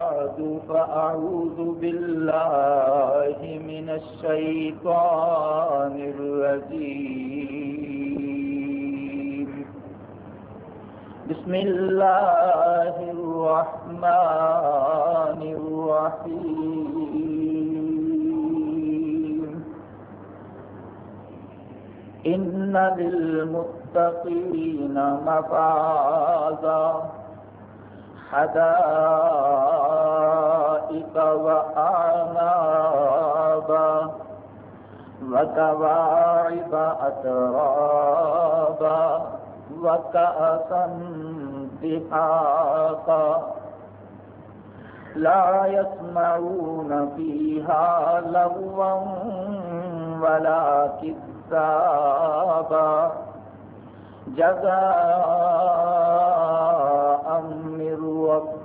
بعد فأعوذ بالله من الشيطان الرجيم. بسم الله الرحمن الرحيم. إن للمتقين مفازا. حدائق وأعنابا وكواعب أترابا وكأسا دحاقا لا يسمعون فيها لغوا ولا كذابا جزاء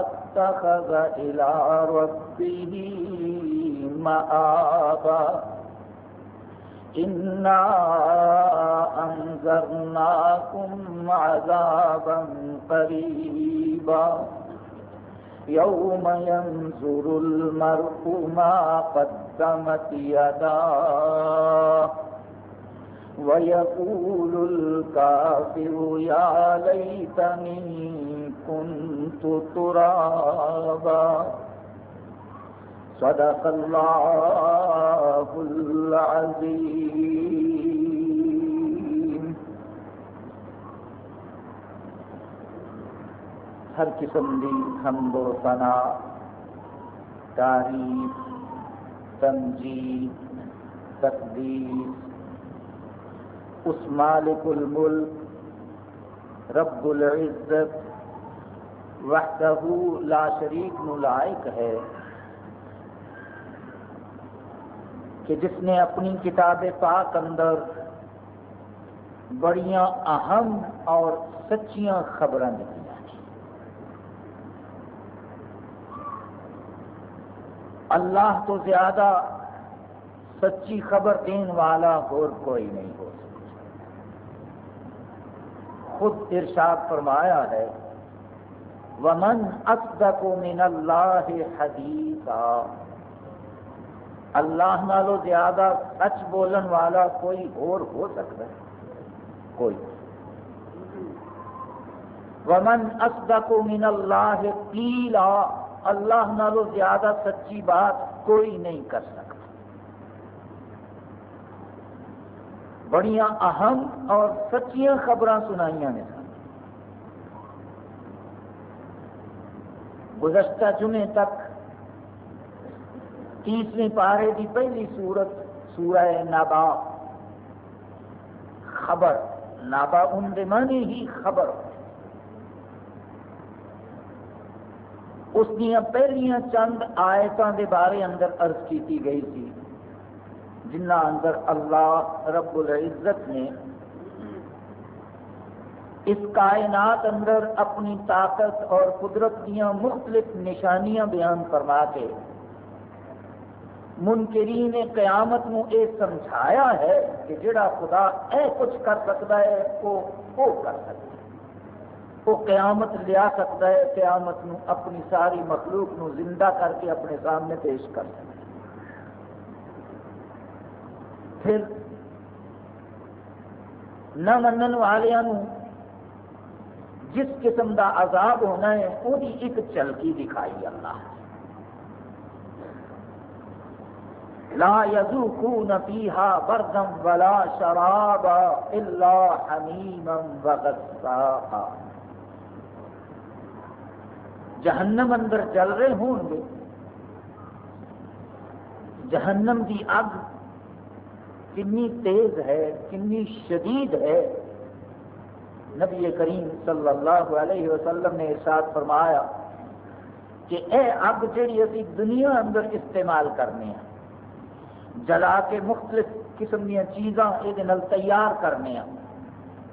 اتخذ إلى ربه مآبا. إنا أنذرناكم عذابا قريبا. يوم ينظر المرء ما قدمت يداه. ويقول الكافر، يا ليتني كنت ترابا. صدق الله العظيم. ہر قسم دی حمد و ثنا، تعریف، تنجید تقدیس اس مالک الملک، رب العزت، وحدہ لا شریک نلائق ہے، کہ جس نے اپنی کتاب پاک اندر بڑیاں اہم اور سچیاں خبریں دی اللہ تو زیادہ سچی خبر دین والا اور کوئی نہیں ہو خود ارشاد فرمایا ہے، ومن اصدق من اللہ حدیثا اللہ نالو زیادہ سچ بولن والا کوئی اور ہو سکتا ہے؟ کوئی۔ ومن اصدق من اللہ قیلا اللہ نالو زیادہ سچی بات کوئی نہیں کر سکتا۔ بڑیاں اہم اور سچیاں خبراں سنائیاں نے گزشتہ جمعے تک تیسویں پارے کی پہلی سورت سورہ نابا خبر نابا ان کے معنی ہی خبر۔ اس دیا پہلیاں چند آیتوں کے بارے اندر عرض کی گئی تھی جنہ اندر اللہ رب العزت نے اس کائنات اندر اپنی طاقت اور قدرت دیا مختلف نشانیاں بیان فرما کے منکرین قیامت نو یہ سمجھایا ہے کہ جڑا خدا اے کچھ کر سکتا ہے وہ وہ کر سکتا ہے۔ وہ قیامت لیا سکتا ہے، قیامت نو اپنی ساری مخلوق نو زندہ کر کے اپنے سامنے پیش کر سکتا ہے۔ پھر نہ منن والوں جس قسم کا عذاب ہونا ہے وہی ایک چلکی دکھائی اللہ۔ لا يذوقون فيها بردا ولا شرابا الا حميما وغساقا جہنم اندر چل رہے ہوں گے۔ جہنم کی اگ کنی تیز ہے، کنی شدید ہے۔ نبی کریم صلی اللہ علیہ وسلم نے ارشاد فرمایا کہ اے اگ جہی اسی دنیا اندر استعمال کرنے ہیں، جلا کے مختلف قسم دیا چیزاں یہ تیار کرنے ہیں،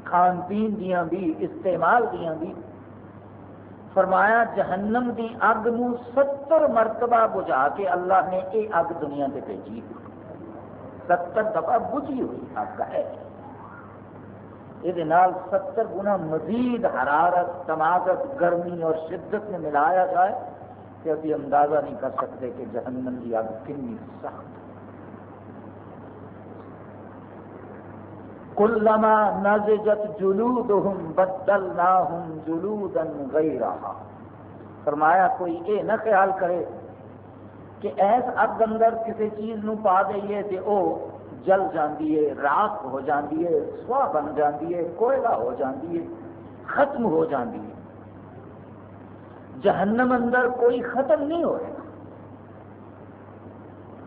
کھان پین دیا بھی، استعمال دیا بھی۔ فرمایا جہنم دی اگ نو ستر مرتبہ بجھا کے اللہ نے یہ اگ دنیا سے بھیجی۔ ستر دفعہ بجھی ہوئی اگ ہے۔ یہ ستر گنا مزید حرارت تماغت گرمی اور شدت میں ملایا جائے کہ ابھی اندازہ نہیں کر سکتے کہ جہنم کی اگ کنی سخت کلما نزجت جلودہم بدلناہم جلودا غیرہا۔ فرمایا، کوئی یہ نہ خیال کرے کہ ایس اگ اندر کسی چیز نو پا دئیے تے او جل جاندی ہے راک ہو جاندی ہے سوا بن جاندی ہے کوئلہ ہو جاندی ہے ختم ہو جاندی ہے جہنم اندر کوئی ختم نہیں ہو رہا۔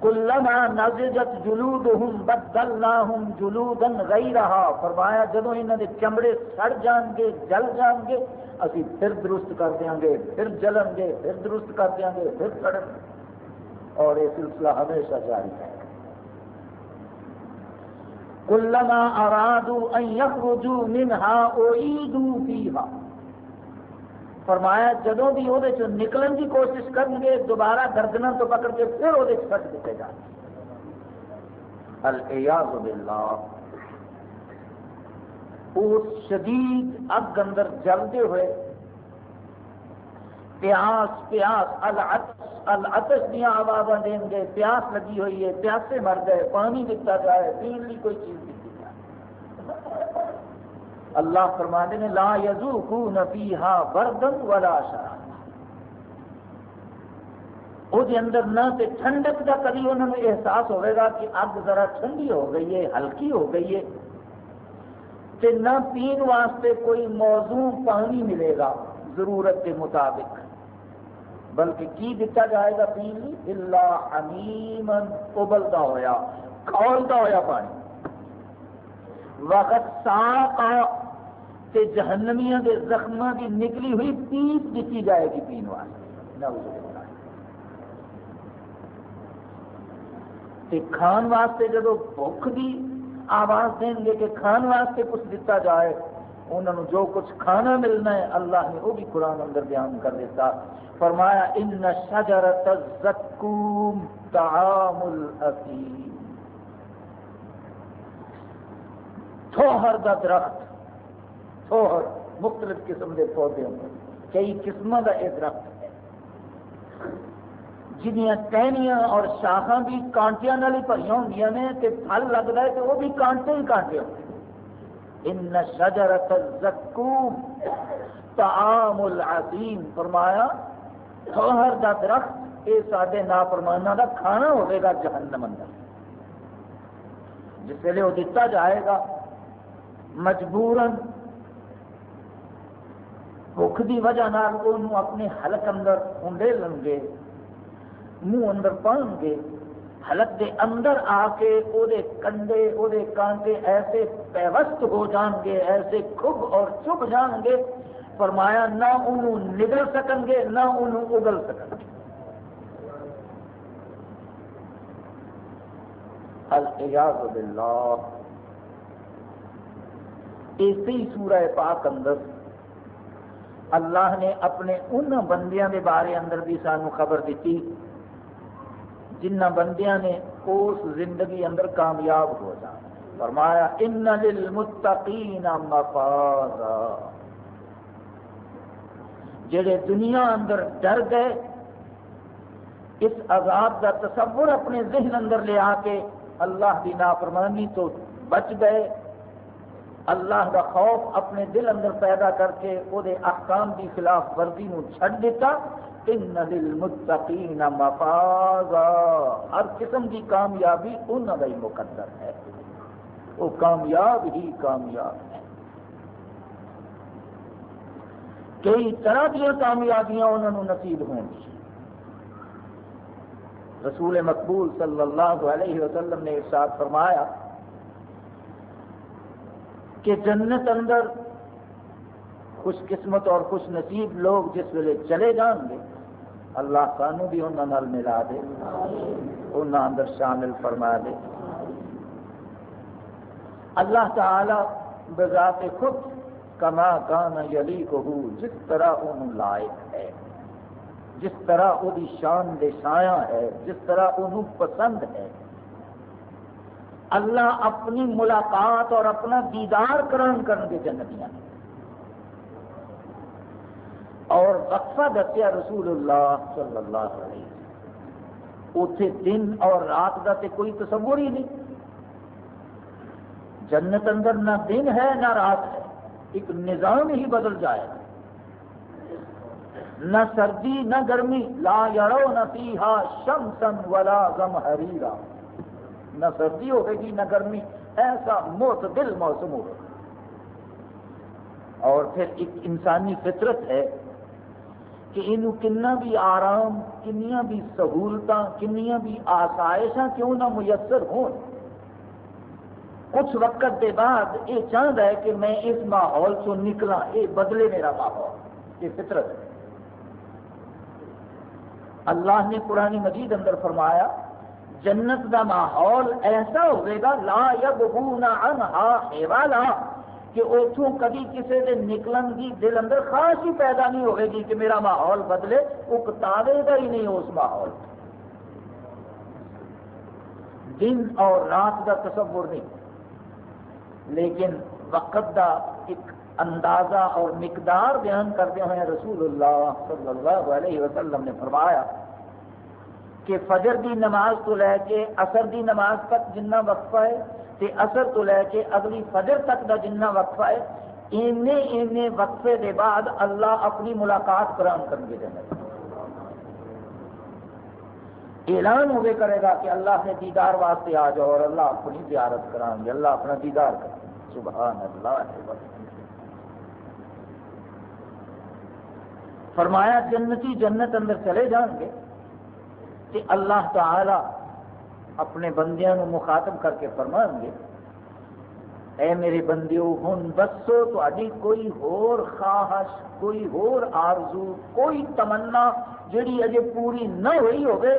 کلما نزجت جلودہم بدلناہم جلودا غیرہا۔ فرمایا جدو انہاں دے چمڑے سڑ جان گے جل جان گے اسی پھر درست کر دیاں گے، پھر جلن گے، پھر درست کر دیاں گے، پھر سڑن اور یہ سلسلہ ہمیشہ جاری ہے۔ کلما ارادو ان یخرجوا منها اعیدوا فرمایا جدو بھی وہ نکلن کی کوشش کریں گے، دوبارہ گردن تو پکڑ کے پھر وہ سٹ دیتے جان۔ الیاز باللہ۔ اس شدید اگ اندر جلتے ہوئے۔ پیاس پیاس، العطش العطش دیا آواز دیں گے پیاس لگی ہوئی ہے، پیاسے مر گئے، پانی دتا جائے پین لی کوئی چیز دیتی جائے اللہ فرمانے نے، لا یذوقون فیہا بردن ولا شراب وہ اندر نہ تے ٹھنڈک کا کبھی انہوں نے احساس ہوئے گا کہ اگ ذرا ٹھنڈی ہو گئی ہے، ہلکی ہو گئی ہے۔ تے نہ پین واسطے کوئی موضوع پانی ملے گا، ضرورت کے مطابق۔ بلکہ کی دیتا جائے گا پین اللہ حمیمن ابلتا ہویا، کھولتا ہویا پانی۔ وقت ساقا کہ جہنمیاں کے زخموں کی نکلی ہوئی پیس دیتی جائے گی پین واسطے۔ کھان واسطے جب بھوک کی آواز دیں گے کہ کھان واسطے کچھ دیتا جائے انہوں نے جو کچھ کھانا ملنا ہے، اللہ نے وہ بھی قرآن اندر بیان کر دیتا۔ فرمایا، ان شجرت الزکوم طعام الاثیم تھوہر دا درخت سوہر مختلف قسم کے پودے ہوں۔ کئی قسم کا یہ درخت ہے۔ جنیا ٹہنیاں اور شاخا بھی کانٹیا ہی بھری ہوں نے، تے پھل لگتا ہے تو وہ بھی کانٹے ہی کانٹے ہوتے ان شجرت الزکوم طعام العظیم۔ فرمایا سوہر دا درخت یہ سارے نافرمانہ دا کھانا ہوئے گا جہنم اندر۔ جس ویلے وہ دتا جائے گا، مجبوراً بھوک کی وجہ اپنے حلق اندر انڈے لن گے منہ اندر پڑھ گے۔ حلق دے اندر آ کے وہ کنڈے وہ کانٹے ایسے پیوست ہو جان گے، ایسے کھب اور چپ جان گے۔ فرمایا، نہ انہوں نگل سکن گے، نہ انہوں اگل سکن گے۔ الیاز باللہ۔ اسی سورہ پاک اندر اللہ نے اپنے ان بندیاں دے بارے اندر بھی سانو خبر دیتی۔ جنہ بندیاں نے اس زندگی اندر کامیاب ہو جانا۔ فرمایا، ان للمتقین مفازا. جڑے دنیا اندر ڈر گئے، اس عذاب کا تصور اپنے ذہن اندر لے آ کے اللہ کی نافرمانی تو بچ گئے۔ اللہ کا خوف اپنے دل اندر پیدا کر کے وہ احکام کی خلاف ورزی نو چھڑ دیتا ان للمتقین مفازا۔ ہر قسم کی کامیابی انہوں کا ہی مقدر ہے۔ وہ کامیاب ہی کامیاب ہے کئی طرح دیا کامیابیاں انہوں نے نصیب ہوں گی۔ رسول مقبول صلی اللہ علیہ وسلم نے ارشاد فرمایا کہ جنت اندر خوش قسمت اور خوش نصیب لوگ جس ویلے چلے جان گے اللہ سانو بھی انہوں ملا دے انہوں اندر شامل فرما دے۔ اللہ تعالی بذات خود کما کان یلی کو جس طرح ان لائق ہے، جس طرح وہ شان دے شایا ہے، جس طرح وہ پسند ہے۔ اللہ اپنی ملاقات اور اپنا دیدار کرن کرن کے جنتیاں۔ اور وقفہ دسیا رسول اللہ صلی اللہ علیہ وسلم۔ اتے دن اور رات کا تے کوئی تصور ہی نہیں۔ جنت اندر نہ دن ہے نہ رات ہے، ایک نظام ہی بدل جائے۔ گا نہ سردی، نہ گرمی، لا یڑو نہ پیہا شم سن ولا غم حریرا نہ سردی ہوگی نہ گرمی، ایسا موت دل موسم ہوگا اور پھر ایک انسانی فطرت ہے کہ یہ کنا بھی آرام کنیا بھی سہولت کنیا بھی آسائش کیوں نہ میسر ہوں؟ کچھ وقت کے بعد یہ چاہتا ہے کہ میں اس ماحول سے نکلا یہ بدلے میرا ماحول یہ فطرت۔ ہے اللہ نے پرانی مجید اندر فرمایا، جنت کا ماحول ایسا ہوئے گا، لا یبغون عنہا حوالا کہ اتوں کبھی کسی کے نکلن کی دل اندر خاص ہی پیدا نہیں ہوئے گی کہ میرا ماحول بدلے وہ کتابے گا ہی نہیں اس ماحول۔ دن اور رات کا تصور نہیں، لیکن وقت کا ایک اندازہ اور مقدار بیان کرتے ہوئے رسول اللہ صلی اللہ علیہ وسلم نے فرمایا کہ فجر دی نماز تو لے کے اثر دی نماز تک جنہ وقفہ ہے تے اثر تو لے کے اگلی فجر تک کا جنہ وقفہ ہے اینے اینے وقفے دے بعد اللہ اپنی ملاقات قرآن کر کے جائے اعلان ہوئے کرے گا کہ اللہ نے دیدار واسطے آ جاؤ اور اللہ اپنی زیارت کران گے، اللہ اپنا دیدار کر سبحان اللہ فرمایا جنتی جنت اندر چلے جان گے کہ اللہ تعالی اپنے بندیاں مخاطب کر کے فرمان گے، اے میرے بندیو ہوں بسو تاری کوئی ہور خواہش، کوئی ہور آرزو، کوئی تمنا جڑی اجے پوری نہ ہوئی ہوگی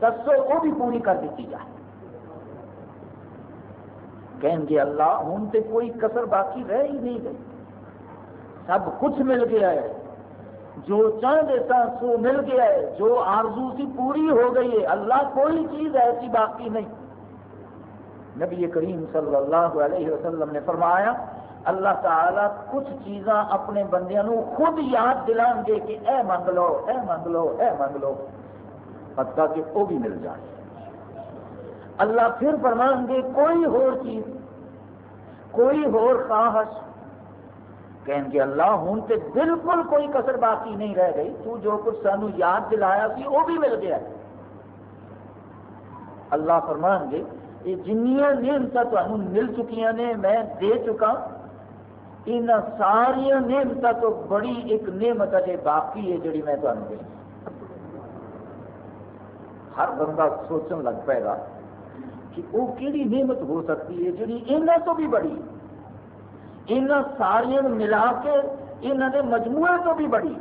دسو وہ بھی پوری کر دیتی جائے۔ کہیں گے، اللہ ہوں تو کوئی کسر باقی رہ ہی نہیں گئی۔ سب کچھ مل گیا ہے۔ جو چاہتے سا سو مل گیا ہے، جو آرزو سی پوری ہو گئی ہے، اللہ کوئی چیز ایسی باقی نہیں۔ نبی کریم صلی اللہ علیہ وسلم نے فرمایا، اللہ تعالیٰ کچھ چیزاں اپنے بندیاں خود یاد دلان گے کہ اے منگ لو، اے منگ لو، اے منگ لو۔ حتیٰ کہ وہ بھی مل جائے۔ اللہ پھر فرمان گے، کوئی ہور چیز، کوئی ہور خواہش۔ کہیں گے، اللہ ہوں تے بالکل کوئی کسر باقی نہیں رہ گئی۔ تو جو کچھ سانو یاد دلایا سی وہ بھی مل گیا۔ اللہ فرمان گے یہ جنیا نعمت تمہیں مل چکی نے، میں دے چکا۔ ان ساریا نعمت تو بڑی ایک نعمت اجے باقی ہے جڑی میں تمہیں دے۔ ہر بندہ سوچن لگ پائے گا کہ وہ کہڑی نعمت ہو سکتی ہے جی یہاں تو بھی بڑی ان سارے ملا کے یہاں کے مجموعے تو بھی بڑی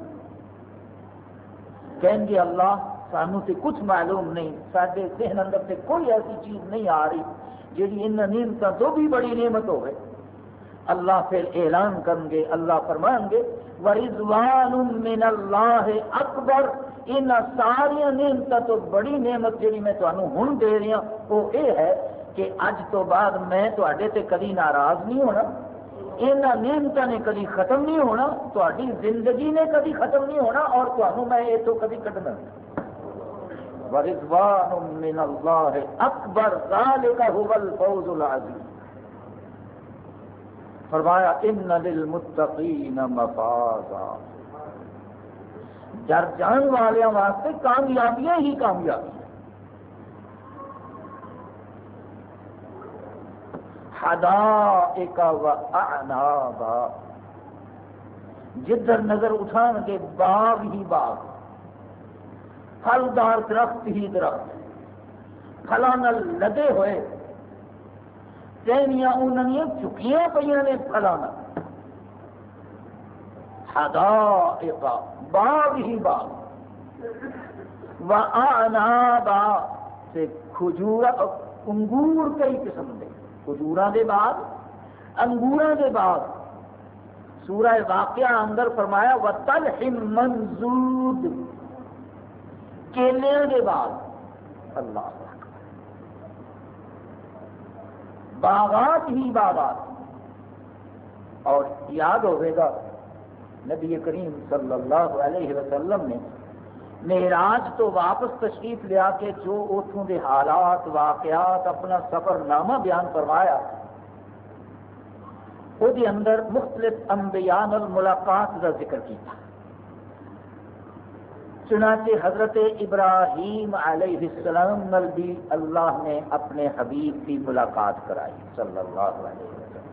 کہیں گے اللہ سانو سے کچھ معلوم نہیں سارے ذہن اندر سے کوئی ایسی چیز نہیں آ رہی جی ان نعمتوں تو بھی بڑی نعمت ہوئے اللہ پھر اعلان کریں گے اللہ فرمان گے ورضوان من اللہ اکبر ان ساریا نعمتوں تو بڑی نعمت جی میں تمہیں ہوں دے رہی ہوں وہ یہ ہے کہ اج تو بعد میں تے کدی ناراض نہیں ہونا یہاں نعمتوں نے کدی ختم نہیں ہونا تاری زندگی نے کدی ختم نہیں ہونا اور تمہیں میں یہ تو کدی کٹنا ورضوان من اللہ اکبر ذالک هو الفوز العظیم فرمایا ان للمتقین مفازا ڈر جان والوں واسطے کامیابیاں ہی کامیابی حدائق و اعنابا۔ جدھر نظر اٹھان کے باغ ہی باغ۔ پھلدار درخت ہی درخت۔ پھلاں لدے ہوئے۔ ٹہنیاں انہوں چکیاں پہ نے پھلاں حدائق، باغ ہی باغ۔ و اعنابا سے کھجور انگور کئی قسم دے۔ کھجوراں دے باغ انگوراں دے باغ سورہ واقعہ اندر فرمایا و تلحم منزود کیلیاں دے باغ اللہ باغات ہی باغات۔ اور یاد ہوئے گا، نبی کریم صلی اللہ علیہ وسلم نے معراج تو واپس تشریف لیا کے جو اتوں کے حالات، واقعات، اپنا سفر نامہ بیان فرمایا وہ اندر مختلف انبیاء ملاقات کا ذکر کیا چنانچہ حضرت ابراہیم علیہ السلام نل بھی اللہ نے اپنے حبیب کی ملاقات کرائی، صلی اللہ علیہ وسلم۔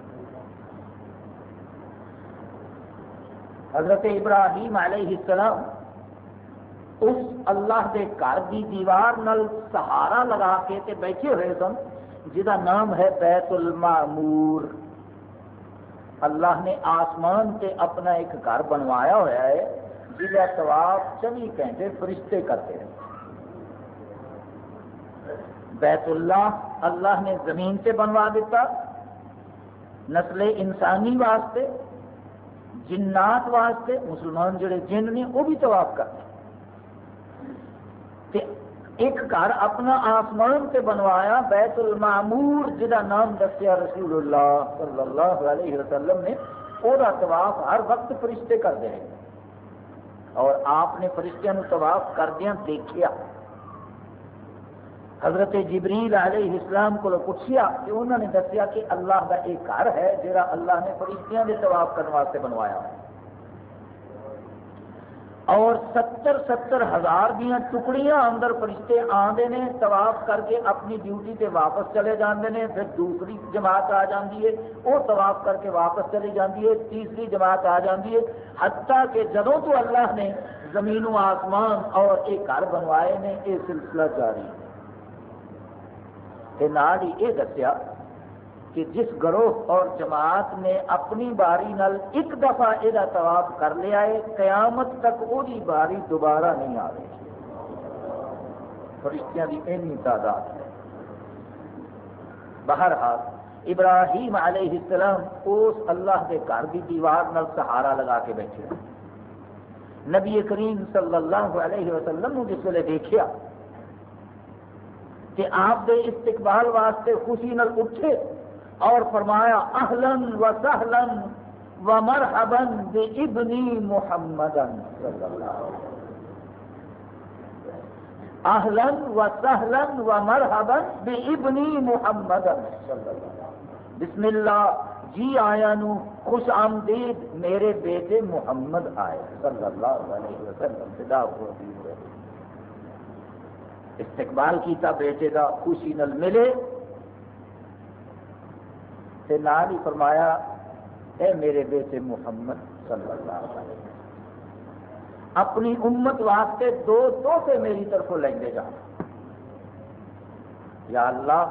حضرت ابراہیم علیہ السلام اس اللہ دے گھر کی دیوار نل سہارا لگا کے تے بیٹھے ہوئے سن جہاں نام ہے بیت المعمور۔ اللہ نے آسمان سے اپنا ایک گھر بنوایا ہوا ہے جہاں طواف چوبی گھنٹے فرشتے کرتے ہیں۔ بیت اللہ اللہ نے زمین سے بنوا دیتا، نسل انسانی واسطے، جنات واسطے، مسلمان جڑے جن نے، وہ بھی طواف کرتے ایک گھر اپنا آسمان سے بنوایا، بیت المعمور جہاں نام دسیا رسول اللہ صلی اللہ علیہ وسلم نے وہ طواف ہر وقت فرشتے کرتے ہیں۔ اور آپ نے فرشتوں طواف کردیا دیکھا حضرت جبریل علیہ السلام کو پوچھا کہ انہوں نے دسیا کہ اللہ کا ایک گھر ہے جہاں اللہ نے فرشتیاں کے طواف کرنے واسطے بنوایا۔ ہے اور ستر ستر ہزار دیا ٹکڑیاں اندر فرشتے آتے ہیں طواف کر کے اپنی ڈیوٹی سے واپس چلے جاتے ہیں پھر دوسری جماعت آ جاتی ہے، وہ طواف کر کے واپس چلی جاتی ہے، تیسری جماعت آ جاتی ہے، حتیٰ کہ جدوں تو اللہ نے زمین و آسمان اور ایک گھر بنوائے نے، یہ سلسلہ جاری نال ہی یہ دسیا کہ جس گروہ اور جماعت نے اپنی باری نل ایک دفعہ یہ طواف کر لیا ہے، قیامت تک وہی باری دوبارہ نہیں آ رہی فرشتیاں کی اینی تعداد ہے۔ بہرحال، ابراہیم علیہ السلام اس اللہ کے گھر کی دیوار نل سہارا لگا کے بیٹھے نبی کریم صلی اللہ علیہ وسلم جس ویلے دیکھا کہ آپ کے استقبال واسطے خوشی نل اٹھے اور فرمایا اہلن و سہلن و مرحبن بے ابنی محمد اہلن و سہلن و مرحبن بے ابنی محمد بسم اللہ جی آیا نو، خوش آمدید، میرے بیٹے محمد آئے۔ صلی اللہ علیہ وسلم صدا استقبال کیتا بیٹے دا، خوشی نل ملے۔ تے نال ہی فرمایا، اے میرے بیٹے محمد صلی اللہ علیہ وسلم، اپنی امت واسطے دو تحفے میری طرف لیں جانا یا اللہ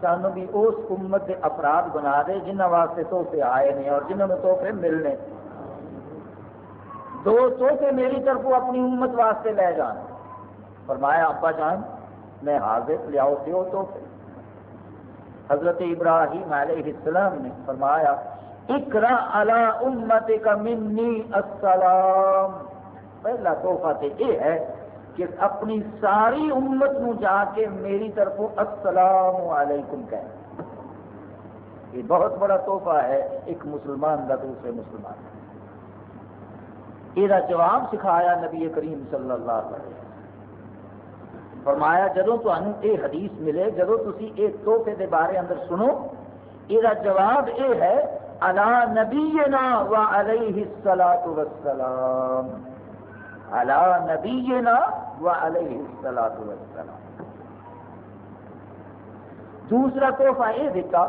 سانو بھی اس امت کے اپرادھ بنا دے جنہ واسطے تحفے آئے نے اور جنہوں نے تحفے ملنے۔ دو تحفے میری طرف اپنی امت واسطے لے جان۔ فرمایا، ابا جان، میں حاضر، لیاؤ، دیو تحفے۔ حضرت ابراہیم علیہ السلام نے فرمایا اکرا علی امت کا منی السلام۔ پہلا تحفہ تو یہ ہے کہ اپنی ساری امت نو جا کے میری طرف السلام علیکم کہہ۔ یہ بہت بڑا تحفہ ہے ایک مسلمان کا دوسرے مسلمان۔ یہ جواب سکھایا نبی کریم صلی اللہ علیہ وسلم۔ فرمایا جدو یہ حدیث ملے جدو تھی یہ تحفے کے بارے اندر سنو یہ جواب یہ ہے علی نبینا و علیہ الصلاة والسلام. علی نبینا و علیہ الصلاة والسلام. دوسرا تحفہ یہ دیتا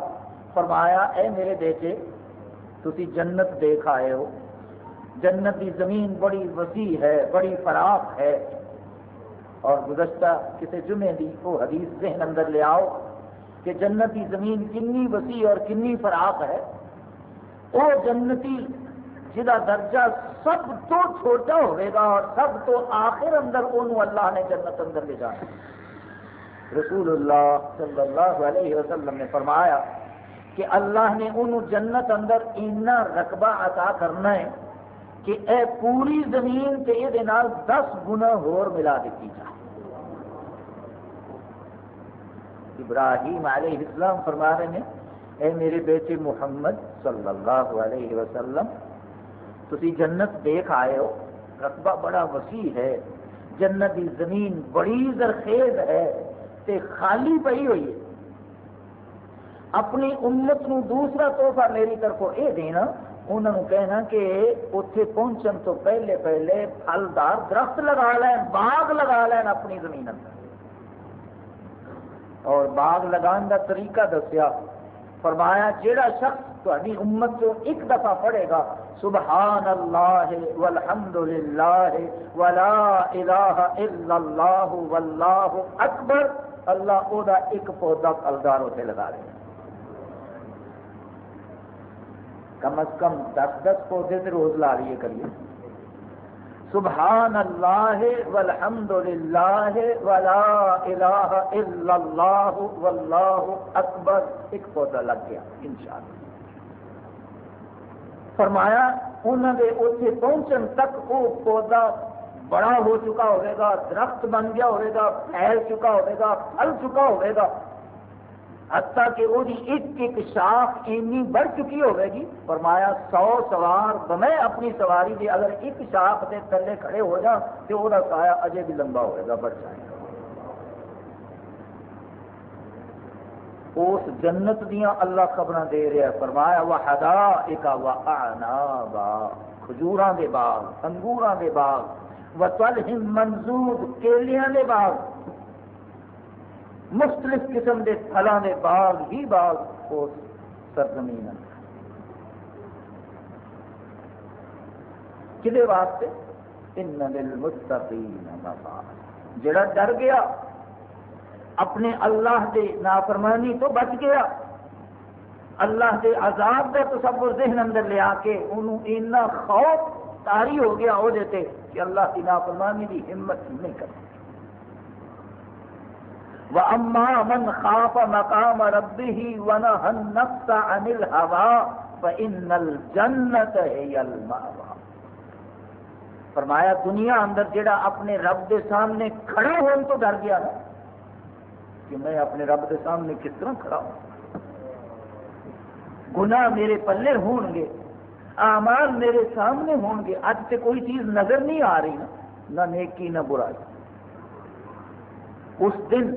فرمایا، اے میرے بیٹے تھی جنت دیکھ آئے ہو، جنت کی زمین بڑی وسیع ہے، بڑی فراخ ہے اور گزشتہ کسی جمعے دی وہ حدیث ذہن اندر لے آؤ کہ جنتی زمین کنی وسیع اور کنی فراخ ہے۔ وہ جنتی جہاں درجہ سب تو چھوٹا ہوئے گا اور سب تو آخر اندر انہوں اللہ نے جنت اندر لے جانا۔ رسول اللہ صلی اللہ علیہ وسلم نے فرمایا کہ اللہ نے انہوں جنت اندر اتنا رقبہ عطا کرنا ہے کہ اے پوری زمین سے یہ دس گنا ہور ملا دیتی جائے ابراہیم علیہ السلام فرما رہے ہیں اے میرے بیٹے محمد صلی اللہ علیہ وسلم تھی جنت دیکھ آئے ہو، رقبہ بڑا وسیع ہے، جنت کی زمین بڑی زرخیز ہے، تے خالی پئی ہوئی ہے۔ اپنی امت نو دوسرا تحفہ میری طرف یہ دینا انہوں نے کہنا کہ اتنے پہنچن تو پہلے پہلے پھلدار درخت لگا لین، باغ لگا لین اپنی زمین اندر۔ اور باغ لگان کا طریقہ دسیا۔ فرمایا، جیڑا شخص تاری امت کو ایک دفعہ پڑھے گا سبحان اللہ والحمد للہ ولا الہ الا اللہ واللہ اکبر، اللہ او دا ایک پودا پھلدار اتنے لگا رہے کم از کم دس دس پودے سے روز لا لیے کریے۔ سبحان اللہ والحمد للہ ولا الہ الا اللہ واللہ اکبر ایک پودا لگ گیا، انشاءاللہ۔ فرمایا انہوں نے اتنے پہنچن تک وہ پودا بڑا ہو چکا ہوئے گا، درخت بن گیا ہوئے گا، پھیل چکا ہوئے گا، پھل چکا ہوئے گا۔ حتیٰ کہ وہ ایک ایک شاخ اینی بڑھ چکی ہوئے گی جی۔ فرمایا، سو سوار بمیں اپنی سواری دے اگر ایک شاخ دے تھلے کھڑے ہو جا تو وہ سایہ اجے بھی لمبا ہوئے گا، بڑھ جائے گا۔ اس جنت دیا اللہ خبر دے رہا ہے۔ فرمایا وہ ہدا ایک کھجوراں دے باغ، انگوراں دے باغ و تل منظور کیلیاں دے باغ۔ مختلف قسم کے پھلوں کے باغ ہی باغ اس سرزمین کہ واسطے؟ ان للمتقین جڑا ڈر گیا، اپنے اللہ دے نافرمانی تو بچ گیا۔ اللہ دے عذاب کا تصور ذہن اندر لیا کے انہوں اتنا خوف تاری ہو گیا وہ کہ اللہ کی نافرمانی کی ہمت نہیں کرتی وَأَمَّا مَنْ خَافَ مَقَامَ رَبِّهِ وَنَهَى النَّفْسَ عَنِ فَإِنَّ الْجَنَّةَ هِيَ فرمایا، دنیا اندر جڑا اپنے رب دے سامنے کھڑا ہون تو ڈر گیا نا، کہ میں اپنے رب دے سامنے کس طرح کھڑا ہوں؟ گناہ میرے پلے ہون گے، اعمال میرے سامنے ہون گے اج سے کوئی چیز نظر نہیں آ رہی نا، نہ نیکی نہ برائی۔ اس دن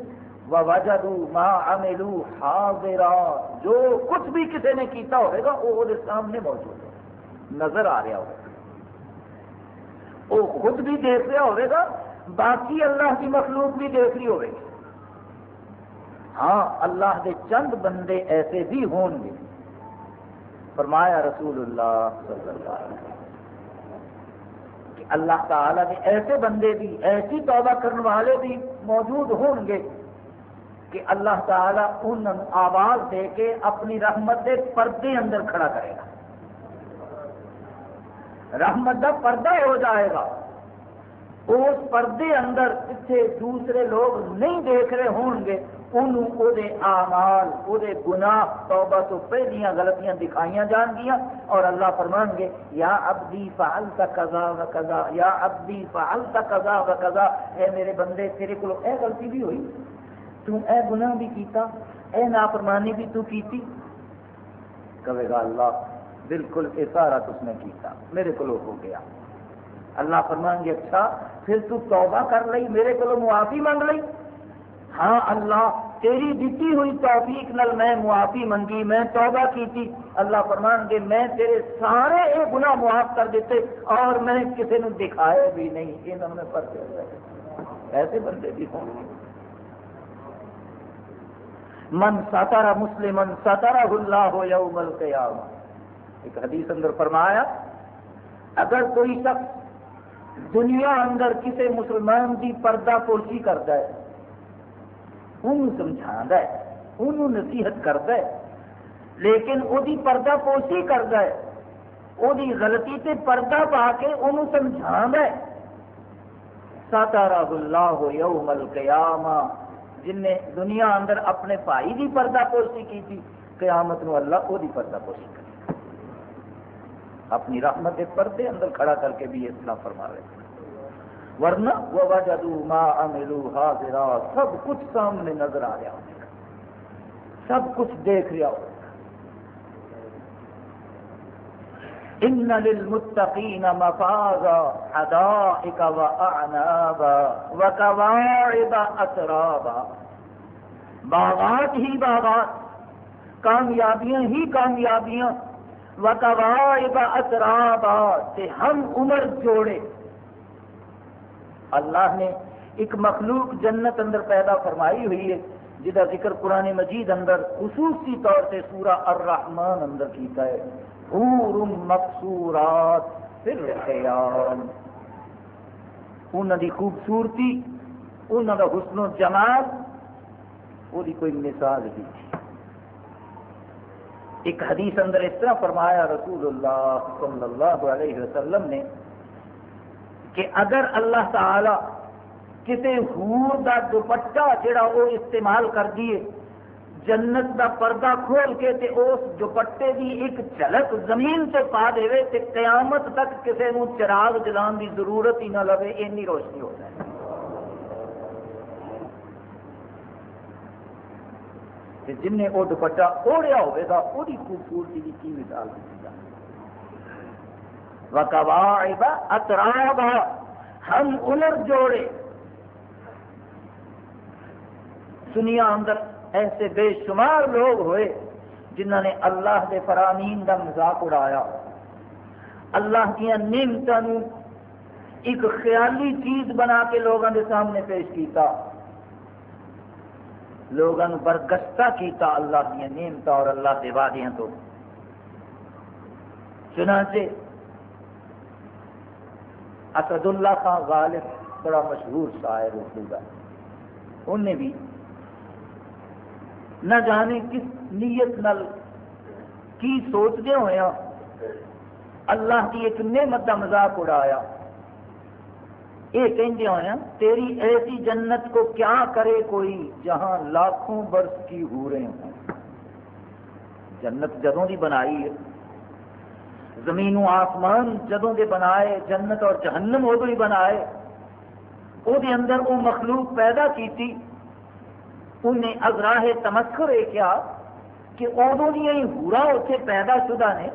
مَا عَمِلُوا حَاضِرًا۔ جو کچھ بھی کسی نے کیتا ہوئے گا، وہ وہ سامنے موجود ہے۔ نظر آ رہا ہوگا وہ خود بھی دیکھ رہا ہوئے گا، باقی اللہ کی مخلوق بھی دیکھ رہی ہوئے گی۔ ہاں اللہ کے چند بندے ایسے بھی ہون گے۔ فرمایا رسول اللہ صلی اللہ علیہ وسلم کہ اللہ تعالیٰ کے ایسے بندے بھی، ایسی توبہ کرنے والے بھی موجود ہوں گے۔ کہ اللہ تعالیٰ ان آواز دے کے اپنی رحمت کے پردے اندر کھڑا کرے گا۔ رحمت کا پردہ ہو جائے گا۔ اس پردے اندر اتنے دوسرے لوگ نہیں دیکھ رہے ہون گے، انہوں آمال وہ گناہ، توبہ تو پہلیاں غلطیاں دکھائیاں جان گیا اور اللہ فرمان گے، یا ابدی فعل کا قضا و قضا یا ابدی فعل کا قضا و قضا اے میرے بندے، تیرے کو اے غلطی بھی ہوئی۔ تو اے گناہ بھی کیتا، اے نافرمانی بھی تو کیتی۔ کہے گا اللہ، بالکل یہ سارا تس نے کیتا، میرے کو ہو گیا۔ اللہ فرمان گے اچھا پھر تو توبہ کر لئی، میرے کو معافی مانگ لئی۔ ہاں اللہ، تیری دیتی ہوئی توفیق نل میں معافی منگی میں توبہ کیتی۔ اللہ فرمان گے، میں تیرے سارے یہ گناہ معاف کر دیتے، اور میں کسی نے دکھائے بھی نہیں یہ میں پر ایسے بندے بھی ہوں۔ من ساتارا مسلم ساتارا اللہ ہو یوم القیامہ۔ ایک حدیث اندر فرمایا، اگر کوئی شخص دنیا اندر کسی مسلمان کی پردہ پوشی کرتا ہے، انہوں سمجھا ہے، انہوں نصیحت کرتا ہے، لیکن وہ پردہ پوشی کرتا ہے، وہ غلطی تے پردہ پا کے انہوں سمجھا ہے۔ ساتارا اللہ یوم القیامہ۔ جن نے دنیا اندر اپنے بھائی کی پردہ پوشی کی تھی، قیامت نو اللہ وہ پردہ پوشی کرے اپنی رحمت کے پردے اندر کھڑا کر کے بھی اطلاع فرما رہے ورنہ وہ وجدو ما عملو حاضرہ سب کچھ سامنے نظر آ رہا ہوگا سب کچھ دیکھ رہا ہوگا ان للمتقین مفازا، حدائق واعنابا وکواعب اترابا باغات ہی باغات، کامیابیاں ہی کامیابیاں۔ وکواعب اترابا تے ہم عمر جوڑے۔ اللہ نے ایک مخلوق جنت اندر پیدا فرمائی ہوئی ہے جہاں ذکر قرآن مجید اندر خصوصی طور سے سورہ الرحمن اندر کیتا ہے۔ حور مقصورات فی الخیام انہوں دی خوبصورتی انہوں دا حسن و جمال، وہ کوئی مثال بھی ایک حدیث اندر اس طرح فرمایا رسول اللہ صلی اللہ علیہ وسلم نے کہ اگر اللہ تعالی کسی ہور دا دوپٹہ جڑا وہ استعمال کر دیے جنت دا پردہ کھول کے تے اس دوپٹے دی ایک جھلک زمین سے پا دے تے قیامت تک کسی نو چراغ جلان دی ضرورت ہی نہ لوے اینی روشنی ہو جائے۔ جن نے وہ دوپٹہ اوڑیا ہوگا وہ خوبصورتی کی کی مثال دی وکواعب اترابا ہم الر جوڑے دنیا اندر ایسے بے شمار لوگ ہوئے جنہ نے اللہ کے فرامین کا مذاق اڑایا۔ اللہ دیا نعمتوں ایک خیالی چیز بنا کے لوگوں کے سامنے پیش کیتا۔ لوگوں برگستہ کیتا اللہ دیا نعمت اور اللہ کے وعدیاں تو۔ چنانچہ اسد اللہ خان غالب بڑا مشہور شاعر اردو کا انہیں بھی نہ جانے کس نیت نل کی سوچتے ہوئے ہاں۔ اللہ کی ایک نعمت کا مذاق اڑایا یہ کہتے ہوئے ہاں، تیری ایسی جنت کو کیا کرے کوئی جہاں لاکھوں برس کی ہو رہے ہوں۔ جنت جدوں کی بنائی ہے۔ زمین و آسمان جدوں کے بنائے، جنت اور جہنم ادو ہی بنائے۔ وہ اندر وہ مخلوق پیدا کی تھی انہیں اگراہ تمسکر یہ کیا کہ ادو دیا ہی ہورا اتنے پیدا شدہ نے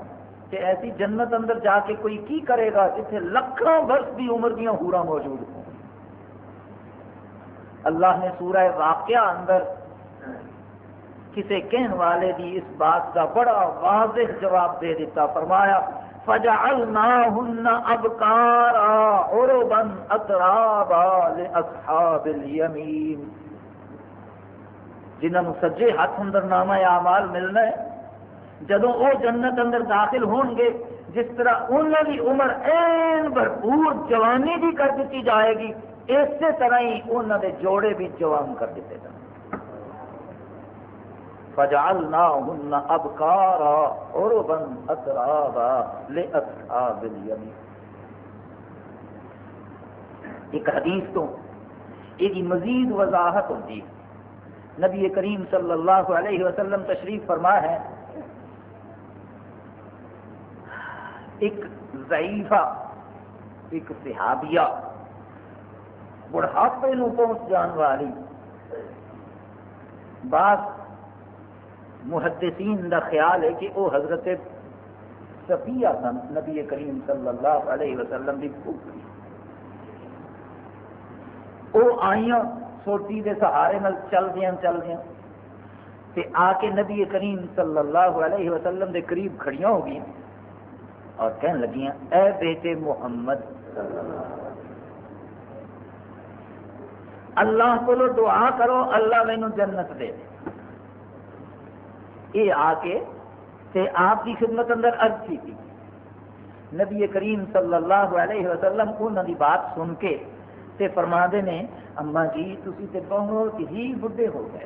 کہ ایسی جنت اندر جا کے کوئی کی کرے گا جتنے لکھوں برس کی عمر دیا ہورا موجود ہوں۔ اللہ نے سورہ واقعہ اندر کسی کہن والے دی اس بات کا بڑا واضح جواب دے دیتا، فرمایا، فجعلناهن ابکارا عربا اترابا لاصحاب الیمین جنہوں سجے ہاتھ اندر نامہ اعمال ملنا ہے جدو وہ جنت اندر داخل ہون گے، جس طرح انہوں کی عمر این بھرپور جوانی بھی کر دیتی جائے گی، اسی طرح ہی انہوں کے جوڑے بھی جوان کر دیتے جائیں فجعلناهن ابکارا عربا اترابا لاصحاب اليمين ایک حدیث تو یہ مزید وضاحت ہوتی ہے۔ نبی کریم صلی اللہ علیہ وسلم تشریف فرما ہے۔ ایک ضعیفہ، ایک صحابیہ، بڑھاپے نو پہنچ جان والی۔ بعض محدثین دا خیال ہے کہ وہ حضرت صفیہ سن، نبی کریم صلی اللہ علیہ وسلم کی پھوپھی۔ وہ آئیاں سوٹی کے سہارے نال چل دیا چل دیا تے آ کے نبی کریم صلی اللہ علیہ وسلم دے قریب کھڑیاں ہو گئی اور کہنے لگیاں، اے بیٹے محمد۔ اللہ کو دعا کرو، اللہ مینو جنت دے۔ یہ آ کے تے آپ کی خدمت اندر عرض کی تھی نبی کریم صلی اللہ علیہ وسلم انہوں کی بات سن کے تے فرما دے نے اما جی تھی تے بہت ہی بڑھے ہو گئے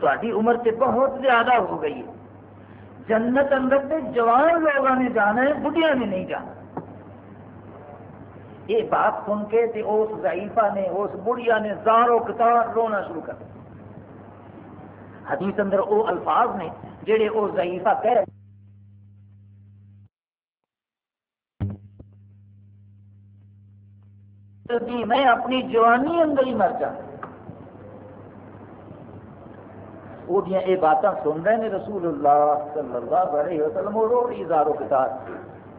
تاری عمر تے بہت زیادہ ہو گئی جنت اندر تے جوان لوگوں نے جانا ہے بڑھیا نے نہیں جانا۔ یہ بات سن کے تے اس ضعیفہ نے، اس بڑھیا نے زارو کتار رونا شروع کر حدیث اندر او الفاظ نے جڑے او ضعیفہ کہہ رہے میں اپنی جوانی اندر ہی مر جا وہ یہ باتیں سن رہے ہیں رسول اللہ صلی اللہ علیہ وسلم، وہ رو رہی زارو کے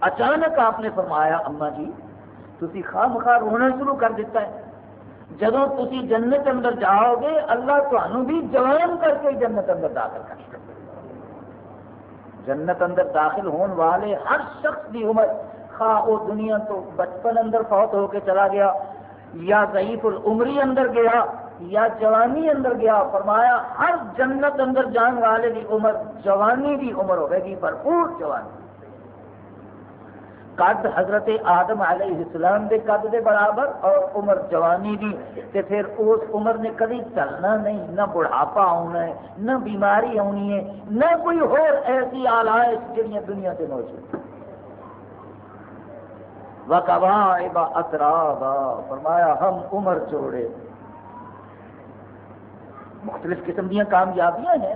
اچانک آپ نے فرمایا، اما جی تھی خواہ مخواہ رونا شروع کر دیتا ہے۔ جب تھی جنت اندر جاؤ گے، اللہ تمہوں بھی جوان کر کے جنت اندر داخل کر جنت اندر داخل ہون والے ہر شخص کی عمر خواہ وہ دنیا تو بچپن اندر فوت ہو کے چلا گیا، یا ضعیف العمری اندر گیا، یا جوانی اندر گیا، فرمایا ہر جنت اندر جان والے کی عمر، جوانی کی عمر ہوئے گی، بھرپور جوانی۔ قد حضرت آدم علیہ السلام دے قد دے برابر اور عمر جوانی دی، تے پھر اس عمر نے کبھی چلنا نہیں، نہ بڑھاپا آنا ہے، نہ بیماری آنی ہے، نہ کوئی اور ایسی آلائش جہاں دنیا سے موجود وکوا فرمایا، ہم عمر چوڑے مختلف قسم دیا کامیابیاں ہیں۔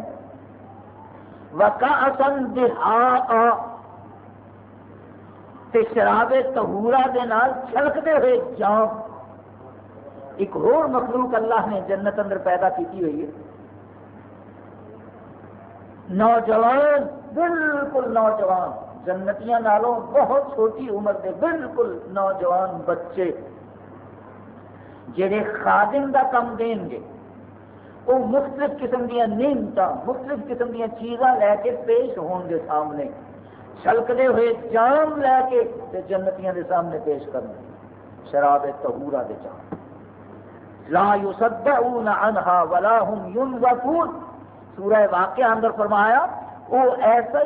وکا اصل دہا شراب تہورا دے نال چھلکتے ہوئے جام ایک اور مخلوق اللہ نے جنت اندر پیدا کی ہوئی ہے۔ نوجوان، بالکل نوجوان۔ جنتیاں نالوں بہت چھوٹی عمر دے بالکل نوجوان بچے جڑے خادم دا کم دیں گے۔ وہ مختلف قسم دیا نعمت مختلف قسم دیا چیزاں لے کے پیش ہون گے سامنے چھلکتے ہوئے جام لے کے تے جنتیاں دے سامنے پیش کرنا شراب تہورا دے جام لا یصدعون عنها ولا هم ينزفون سورہ واقعہ اندر فرمایا وہ ایسا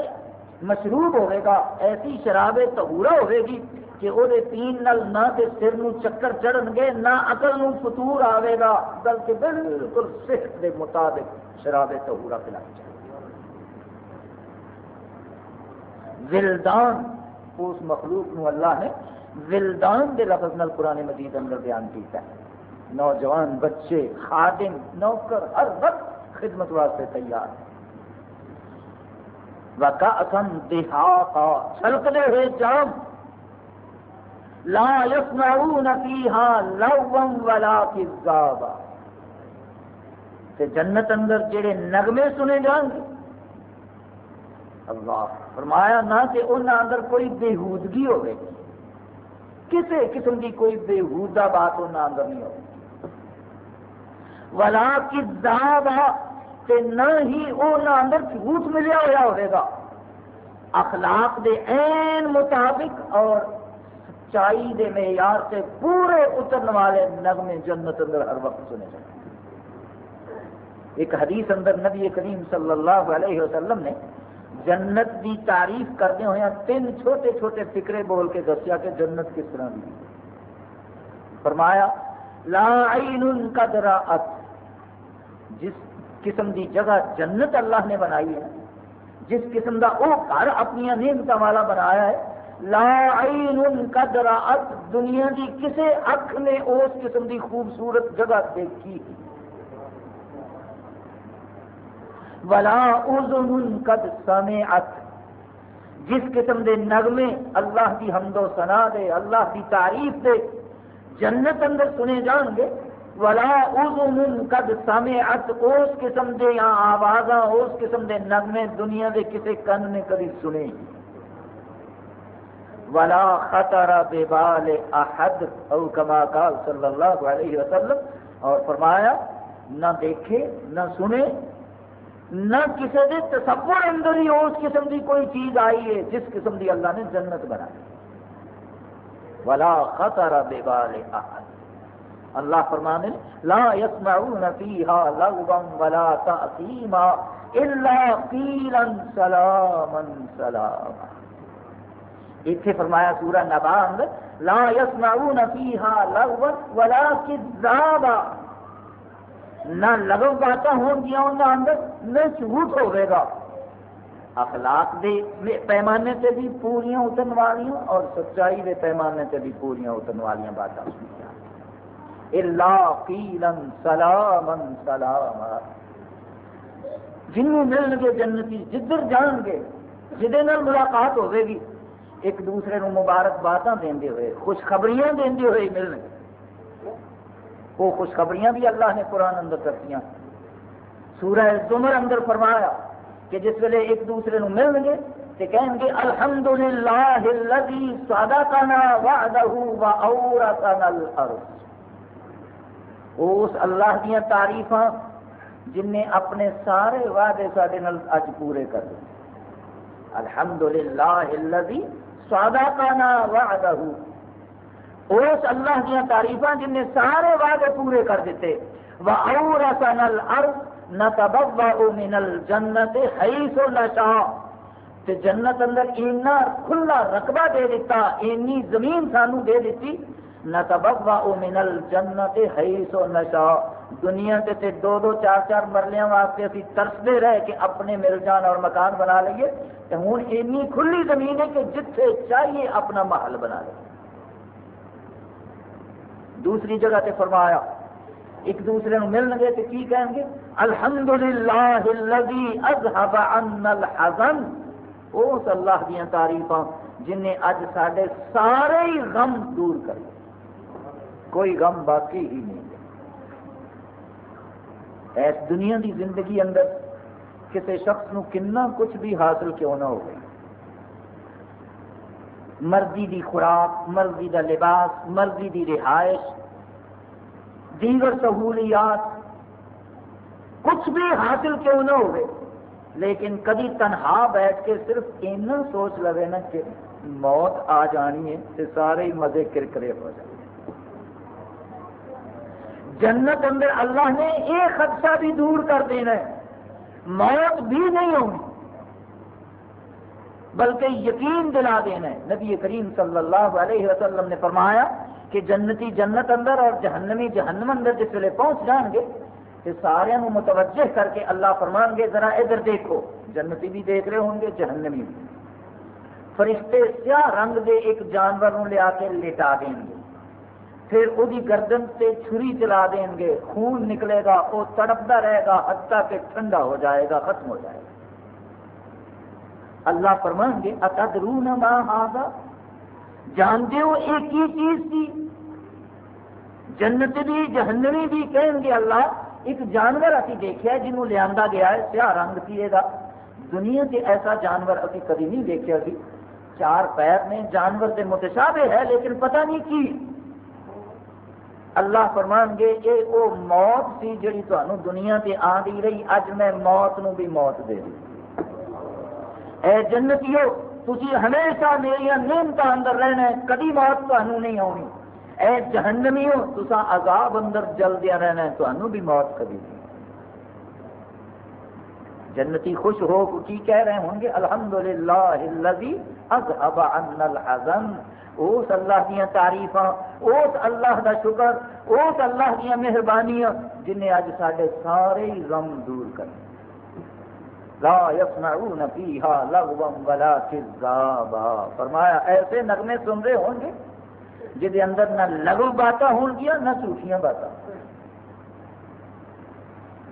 مشروب ہوئے گا ایسی شراب تہورا ہوئے گی کہ وہ تین نل نہ تے سر نو چکر چڑھن گے، نہ عقل نو فطور آئے گا، بلکہ بالکل صحت دے مطابق شراب تہورا پلائی جائے ولدان، اس مخلوق نو اللہ نے ولدان دے لفظ نال قرآن مجید اندر بیان کیتا ہے۔ نوجوان بچے، خادم، نوکر، ہر وقت خدمت واسطے تیار ہے وکا دیہا چھلکتے ہوئے جام۔ لا یسمعون فیہا لوم ولا کذابا تے جنت اندر جڑے نغمے سنے جان گے۔ اللہ فرمایا، نہ کہ انہوں اندر کوئی بےحودگی ہوگی کسی قسم کی کوئی بےحودہ بات انہوں اندر نہیں ہوگی ولا کی تے نہ ہی انہوں اندر جھوٹ ملیا ہوا ہوئے گا۔ اخلاق دے این مطابق اور سچائی دے معیار سے پورے اترن والے نغمے جنت اندر ہر وقت سنے جائیں۔ ایک حدیث اندر نبی کریم صلی اللہ علیہ وسلم نے جنت کی تعریف کرتے ہوئے تین چھوٹے چھوٹے فکرے بول کے دسیا کہ جنت کس طرح کی فرمایا، لا عین قدرات جس قسم کی جگہ جنت اللہ نے بنائی ہے۔ جس قسم کا وہ گھر اپنی نعمت والا بنایا ہے۔ لا عین قدرات دنیا کی کسی اکھ نے اس قسم کی خوبصورت جگہ دیکھی۔ ولا اذن قد سمعت۔ جس قسم دے نغمے اللہ کی حمد و ثنا دے، اللہ کی تعریف دے، جنت اندر سنے جان گے۔ ولا اذن قد سمعت، اس قسم دے یا آوازاں، اس قسم دے نغمے دنیا دے کسے کن نے کبھی سنے۔ ولا خطر ببال احد، او کما قال صلی اللہ علیہ وسلم، اور فرمایا، نہ دیکھے، نہ سنے، نہ کسی کے تصور اندر ہی اس قسم کی کوئی چیز آئی ہے، جس قسم کی اللہ نے جنت بنائی ولا خطر بے بال اللہ فرمانے، لا يسمعون فيها لغوا ولا تأثيما الا قيلا سلاما سلاما۔ اتنے فرمایا سورہ نبا اندر لا يسمعون فيها لغوا ولا كذابا نہ لگو باتیں ہون گیا انہاں اندر، نہ جھوٹ ہوئے گا۔ اخلاق دے پیمانے سے بھی پوریاں اتن والیاں اور سچائی دے پیمانے سے بھی پوریاں اتن والیاں باتیں۔ سنیا اللہ قیلن سلامن سلام جنوں ملن گے جنتی، جدھر جان گے جدے نال ملاقات ہوئے گی، ایک دوسرے نو مبارک باتاں دیندے ہوئے، خوشخبریاں دیندے ہوئے ملن گے۔ وہ خوشخبریاں بھی اللہ نے قرآن اندر رکھتی سورہ زمر اندر فرمایا کہ جس ویلے ایک دوسرے نو ملن گے تو کہیں گے الحمد للہ صدقنا وعدہ وعورتنا الارض۔ اس اللہ دیا تعریف جن نے اپنے سارے وعدے سارے اج پورے کر دیے۔ الحمد للہ صدقنا وعدہ۔ اس اللہ دیا تعریف جن نے سارے وعدے پورے کر دیتے۔ وعورتنا الارض نتبوأ من الجنت حیث نشاء۔ تے جنت اندر اینا کھلا رقبہ دے دیتا، اینی زمین سانو دے دیتی۔ نتبوأ من الجنت حیث نشاء۔ دنیا تے تے دو دو چار چار مرلیاں واسطے اسی ترسدے رہے کہ اپنے مل جان اور مکان بنا لئیے تے ہوں اینی کھلی زمین ہے کہ جتھے چاہیے اپنا محل بنا لے۔ دوسری جگہ تے فرمایا، ایک دوسرے کو ملن گے تو کی کہیں گے؟ الحمد للہ اذهب عنا الحزن۔ اس اللہ دیا تعریف جن نے اج سارے سارے ہی غم دور کر کوئی غم باقی ہی نہیں اس دنیا دی زندگی اندر کسی شخص نو کنا کچھ بھی حاصل کیوں نہ ہو مرضی دی خوراک، مرضی دا لباس، مرضی دی رہائش، دیگر سہولیات کچھ بھی حاصل کیوں نہ ہوئے۔ لیکن کدی تنہا بیٹھ کے صرف اینا سوچ لگے نا کہ موت آ جانی ہے سارے ہی مزے کرکرے ہو جائیں۔ جنت اندر اللہ نے ایک خدشہ بھی دور کر دینا ہے۔ موت بھی نہیں ہونی بلکہ یقین دلا دینا ہے۔ نبی کریم صلی اللہ علیہ وسلم نے فرمایا کہ جنتی جنت اندر اور جہنمی جہنم اندر جس ویلے پہنچ جان گے کہ سارے متوجہ کر کے اللہ فرمان گے، ذرا ادھر دیکھو۔ جنتی بھی دیکھ رہے ہوں گے، جہنمی بھی۔ فرشتے سیاہ رنگ دے ایک جانور لیا کے لٹا دیں گے۔ پھر وہی گردن سے چھری چلا دیں گے۔ خون نکلے گا، وہ تڑپتا رہے گا، حتیٰ کہ ٹھنڈا ہو جائے گا، ختم ہو جائے گا۔ اللہ فرمان گے، اتدرون ما ہاں جانتے ہو ایک ہی چیز تھی۔ جنت بھی، جہنمی بھی کہیں گے اللہ، ایک جانور ابھی دیکھا جنہوں لیا گیا ہے، سیاہ رنگ پیے گا۔ دنیا سے ایسا جانور ابھی کبھی نہیں دیکھا سی۔ چار پیر نے، جانور سے متشابہ ہے، لیکن پتہ نہیں کی۔ اللہ فرمان گے یہ وہ موت سی جڑی تمہیں دنیا سے آ دی رہی، اج میں موت نو بھی موت دے دی۔ اے جنتیو تھی ہمیشہ میری نعمت اندر رہنا ہے، کدی موت تمہیں نہیں آنی۔ اے جہنمی ہو تصا عذاب اندر جلدیا رہنا ہے تمہیں بھی موت کبھی نہیں۔ جنتی خوش ہو کی کہہ رہے ہوں گے الحمد للہ اذهب عنا الحزن۔ اس اللہ دیا تعریف اس اللہ دا شکر اس اللہ دیا مہربانیاں جنہیں اج سارے سارے غم دور کرنے لا يسمعون فيها لغوا ولا كذابا فرمایا، ایسے نغمے سن رہے ہوں گے جہد اندر نہ لغو باتیں ہون گیا، نہ جھوٹیاں باتیں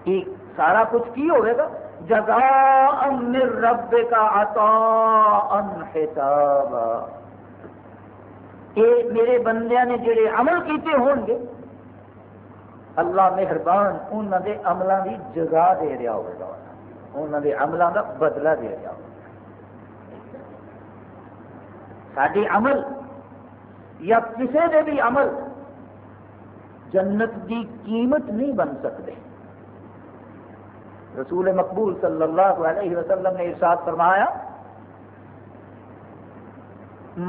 ایک سارا کچھ کی ہوئے گا؟ جزاء من رب عطاء حسابا۔ اے میرے بندیاں نے جڑے عمل کیتے ہون گے، اللہ مہربان انہوں دے عملوں کی جگہ دے رہا ہوگا انہوں نے عملوں کا بدلہ دیا جاؤ سارے عمل یا کسی کے بھی عمل جنت کی قیمت نہیں بن سکتے۔ رسول مقبول صلی اللہ علیہ وسلم نے ارشاد فرمایا،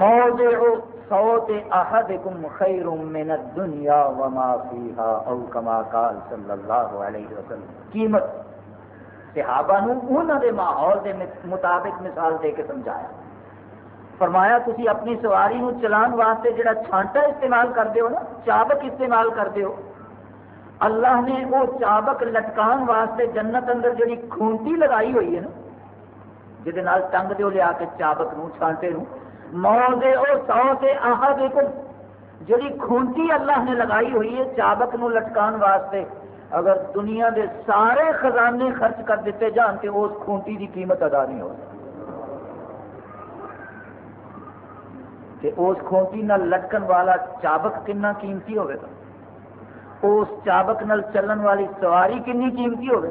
موضع صوت احدکم خیر من الدنیا وما فیها او کما قال صلی اللہ علیہ وسلم۔ قیمت۔ صحابہ نو انہوں دے ماحول دے مطابق مثال دے کے سمجھایا۔ فرمایا تھی اپنی سواری نو چلان واسطے جڑا چھانٹا استعمال کرتے ہو نا، چابک استعمال کرتے ہو، اللہ نے وہ چابک لٹکان واسطے جنت اندر جڑی کھونٹی لگائی ہوئی ہے نا جہد ٹنگ دو لیا کے چابک نو، چھانٹے نو۔ موزے او سو سے آہا دیکھو جڑی کھونٹی اللہ نے لگائی ہوئی ہے چابک نو لٹکان واسطے، اگر دنیا دے سارے خزانے خرچ کر دیتے جان تو اس کھونٹی دی قیمت ادا نہیں ہو سکتی اس کھونٹی نال لٹکن والا چابک کنا قیمتی ہوئے گا؟ اس چابک نال چلن والی سواری کنی قیمتی ہوئے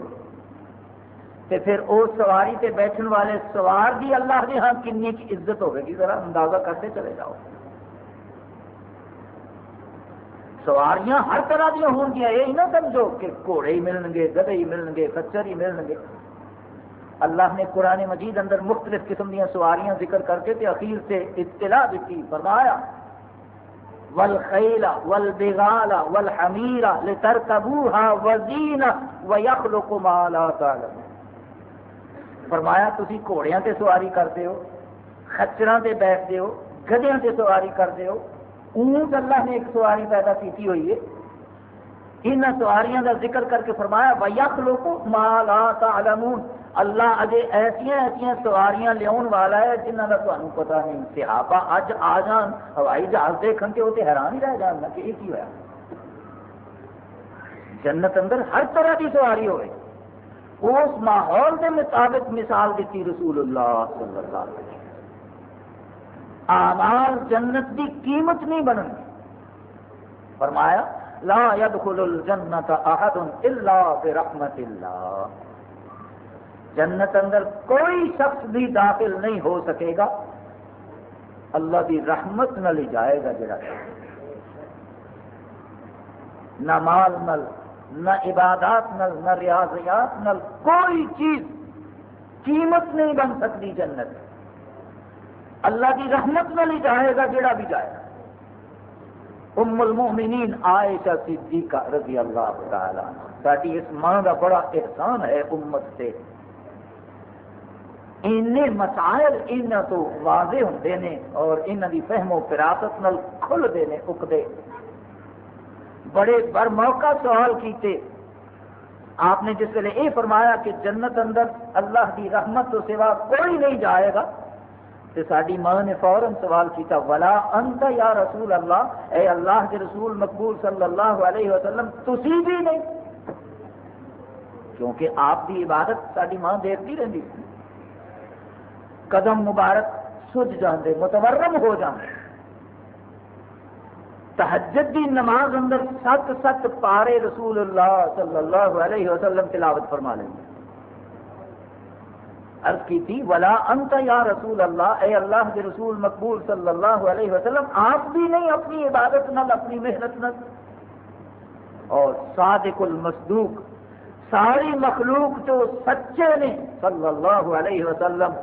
تے پھر اس سواری تے بیٹھن والے سوار دی اللہ کے ہاں کنی کی عزت ہوئے گی؟ ذرا اندازہ کرتے چلے جاؤ۔ سواریاں ہر طرح دیا ہون گیا یہ نہ سمجھو کہ گھوڑے ہی ملن گے گدے ہی ملن گے، کچر ہی ملن گے۔ اللہ نے قرآن مجید اندر مختلف قسم دیا سواریاں ذکر کر کے تے اخیر سے اطلاع دیتی فرمایا والخیل والبغال والحمیر لترکبوها وزینہ ویخلق ما لا تعلم فرمایا، تسی گھوڑیاں تے سواری کرتے ہو، خچراں تے بیٹھتے ہو گدیاں تے سواری کرتے ہو اونٹ اللہ نے ایک سواری پیدا کی ہوئی ہے. ان سواریاں کا ذکر کر کے فرمایا، وَيَخْلُقُ مَا لَا تَعْلَمُونَ. اللہ اجے ایسیا ایسیا سواریاں لیا والا ہے جنہ کا تمہیں پتا نہیں۔ صحابہ اج آ جان، ہوائی جہاز دیکھن کے وہ تو حیران ہی رہ جان کہ یہ کی ہوا جنت اندر ہر طرح کی سواری ہوئے۔ اس ماحول کے مطابق مثال دیتی رسول اللہ صلی اللہ علیہ وسلم۔ آمال جنت کی قیمت نہیں بننی فرمایا، لا يدخل الجنت احد الا برحمت اللہ۔ جنت اندر کوئی شخص بھی داخل نہیں ہو سکے گا۔ اللہ کی رحمت نہ لے جائے گا جڑا۔ نہ مال نل نہ عبادات نل نہ ریاضیات نل کوئی چیز قیمت نہیں بن سکتی جنت اللہ کی رحمت نہ لے جائے گا، جڑا بھی جائے گا۔ ام المؤمنین عائشہ صدیقہ رضی اللہ تعالی ساری اس ماں کا بڑا احسان ہے امت سے۔ مسائل ان تو واضح ہوتے ہیں اور انہوں کی فہم و فراست نل کھلتے ہیں اکتے بڑے بر موقع سوال کیتے۔ آپ نے جس ویلے یہ فرمایا کہ جنت اندر اللہ کی رحمت تو سوا کوئی نہیں جائے گا، تو ساری ماں نے فوراً سوال کیتا، ولا انت یا رسول اللہ؟ اے اللہ کے رسول مقبول صلی اللہ علیہ وسلم، تسی بھی نہیں۔ کیونکہ آپ کی عبادت ساری ماں دیکھتی رہتی قدم مبارک سج جاندے، متورم ہو جاندے۔ تحجد دی نماز اندر ست ست پارے رسول اللہ صلی اللہ علیہ وسلم تلاوت فرما لیں گے۔ عرض کی تھی، ولا انت یا رسول اللہ اے اللہ کے رسول مقبول صلی اللہ علیہ وسلم، آپ بھی نہیں اپنی عبادت نل، اپنی محنت نل۔ اور صادق المصدوق، ساری مخلوق جو سچے نے، صلی اللہ علیہ وسلم،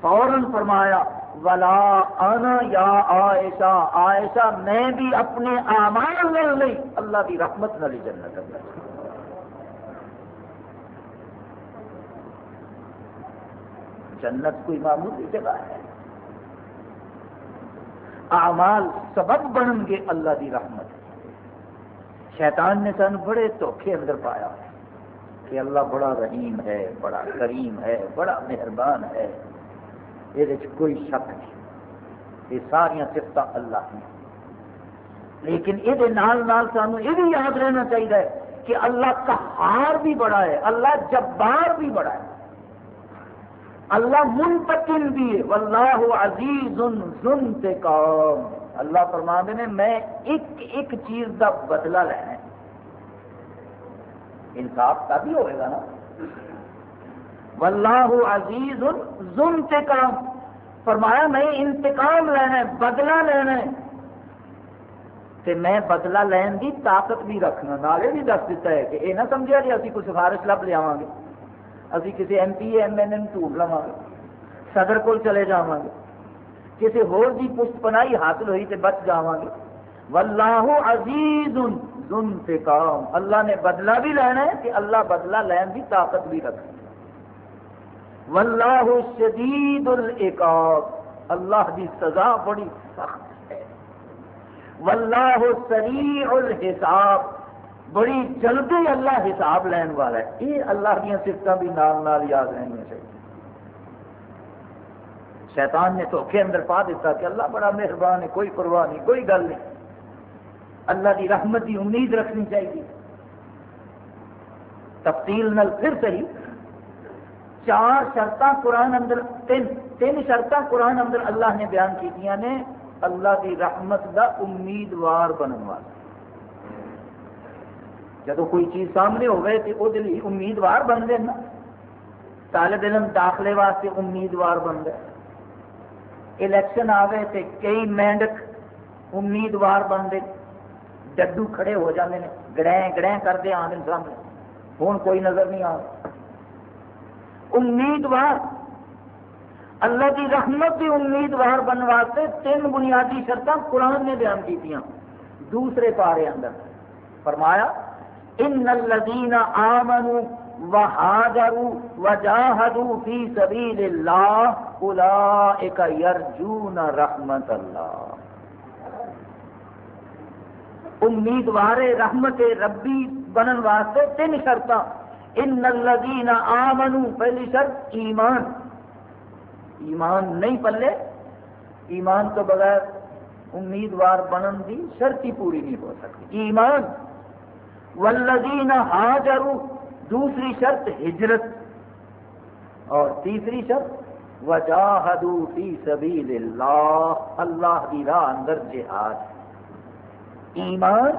فوراً فرمایا ولا انا یا عائشہ عائشہ میں بھی اپنے اعمال میں نہیں، اللہ کی رحمت نہ جنت جنت کوئی معمولی جگہ ہے۔ اعمال سبب بنن گے، اللہ کی رحمت۔ شیطان نے سن بڑے دھوکھے اندر پایا کہ اللہ بڑا رحیم ہے، بڑا کریم ہے، بڑا مہربان ہے۔ یہ کوئی شک نہیں۔ یہ ساریا سفت اللہ کی لیکن یہ سانو یہ بھی یاد رہنا چاہیے کہ اللہ کا ہار بھی بڑا ہے، اللہ جبار بھی بڑا ہے۔ اللہ منتقل بھی ہے۔ واللہ عزیز ذنتقام اللہ فرما نے، میں ایک ایک چیز کا بدلہ لینا ہے۔ انصاف تبھی ہوئے گا نا۔ واللہ عزیز ذنتقام فرمایا، میں انتقام لینا ہے، بدلہ لینا ہے۔ تے میں بدلہ لین دی طاقت بھی رکھنا، نالے بھی دس دیتا ہے کہ یہ نہ سمجھا جی اسی کوئی سفارش لب لیا گے۔ ابھی کسی M P M L A ڈھونڈ لوا گے۔ صدر کو چلے جا گے۔ کسی ہور دی پشت پناہی حاصل ہوئی تو بچ جا گے۔ واللہ عزیز ذنتقام اللہ نے بدلہ بھی لینا ہے کہ اللہ بدلہ لین کی طاقت بھی رکھے واللہ شدید العقاب۔ اللہ دی سزا بڑی سخت ہے۔ واللہ سریع الحساب۔ بڑی جلدی اللہ حساب لین والا ہے۔ یہ اللہ دیا سفت بھی نال نال یاد رہنی چاہیے۔ شیطان نے دھوکھے اندر پا دیتا کہ اللہ بڑا مہربان ہے، کوئی پرواہ نہیں، کوئی گل نہیں۔ اللہ کی رحمت کی امید رکھنی چاہیے۔ تفصیل نل پھر صحیح۔ چار شرط قرآن اندر تین تین شرط قرآن اندر اللہ نے بیان کی نے یعنی اللہ کی رحمت کا امیدوار بننے والا۔ جب کوئی چیز سامنے ہوئے تو وہ امیدوار بن گئے نا۔ طالب علم داخلے واسطے امیدوار بن گئے الیکشن آئے تو کئی مینڈک امیدوار بن گئے ڈڈو کھڑے ہو جاتے ہیں۔ گڑیں گڑیں کرتے آدھے سامنے۔ ہوں کوئی نظر نہیں آ امیدوار۔ اللہ کی رحمت کی امیدوار بننے واسطے تین بنیادی شرط قرآن نے بیان کی دوسرے پارے اندر فرمایا، ان الذين امنوا وهاجروا وجاهدوا في سبيل الله اولئك يرجون رحمت الله امیدوار رحمت ربی بنن واسطے تین شرط ان الذين امنوا پہلی شرط ایمان۔ ایمان نہیں پلے، ایمان تو بغیر امیدوار بنن دی شرط ہی پوری نہیں ہو سکتی۔ ایمان۔ والذین حاجروا دوسری شرط ہجرت۔ اور تیسری شرط، وجاہدوا فی سبیل اللہ اللہ کی راہ اندر جہاد۔ ایمان،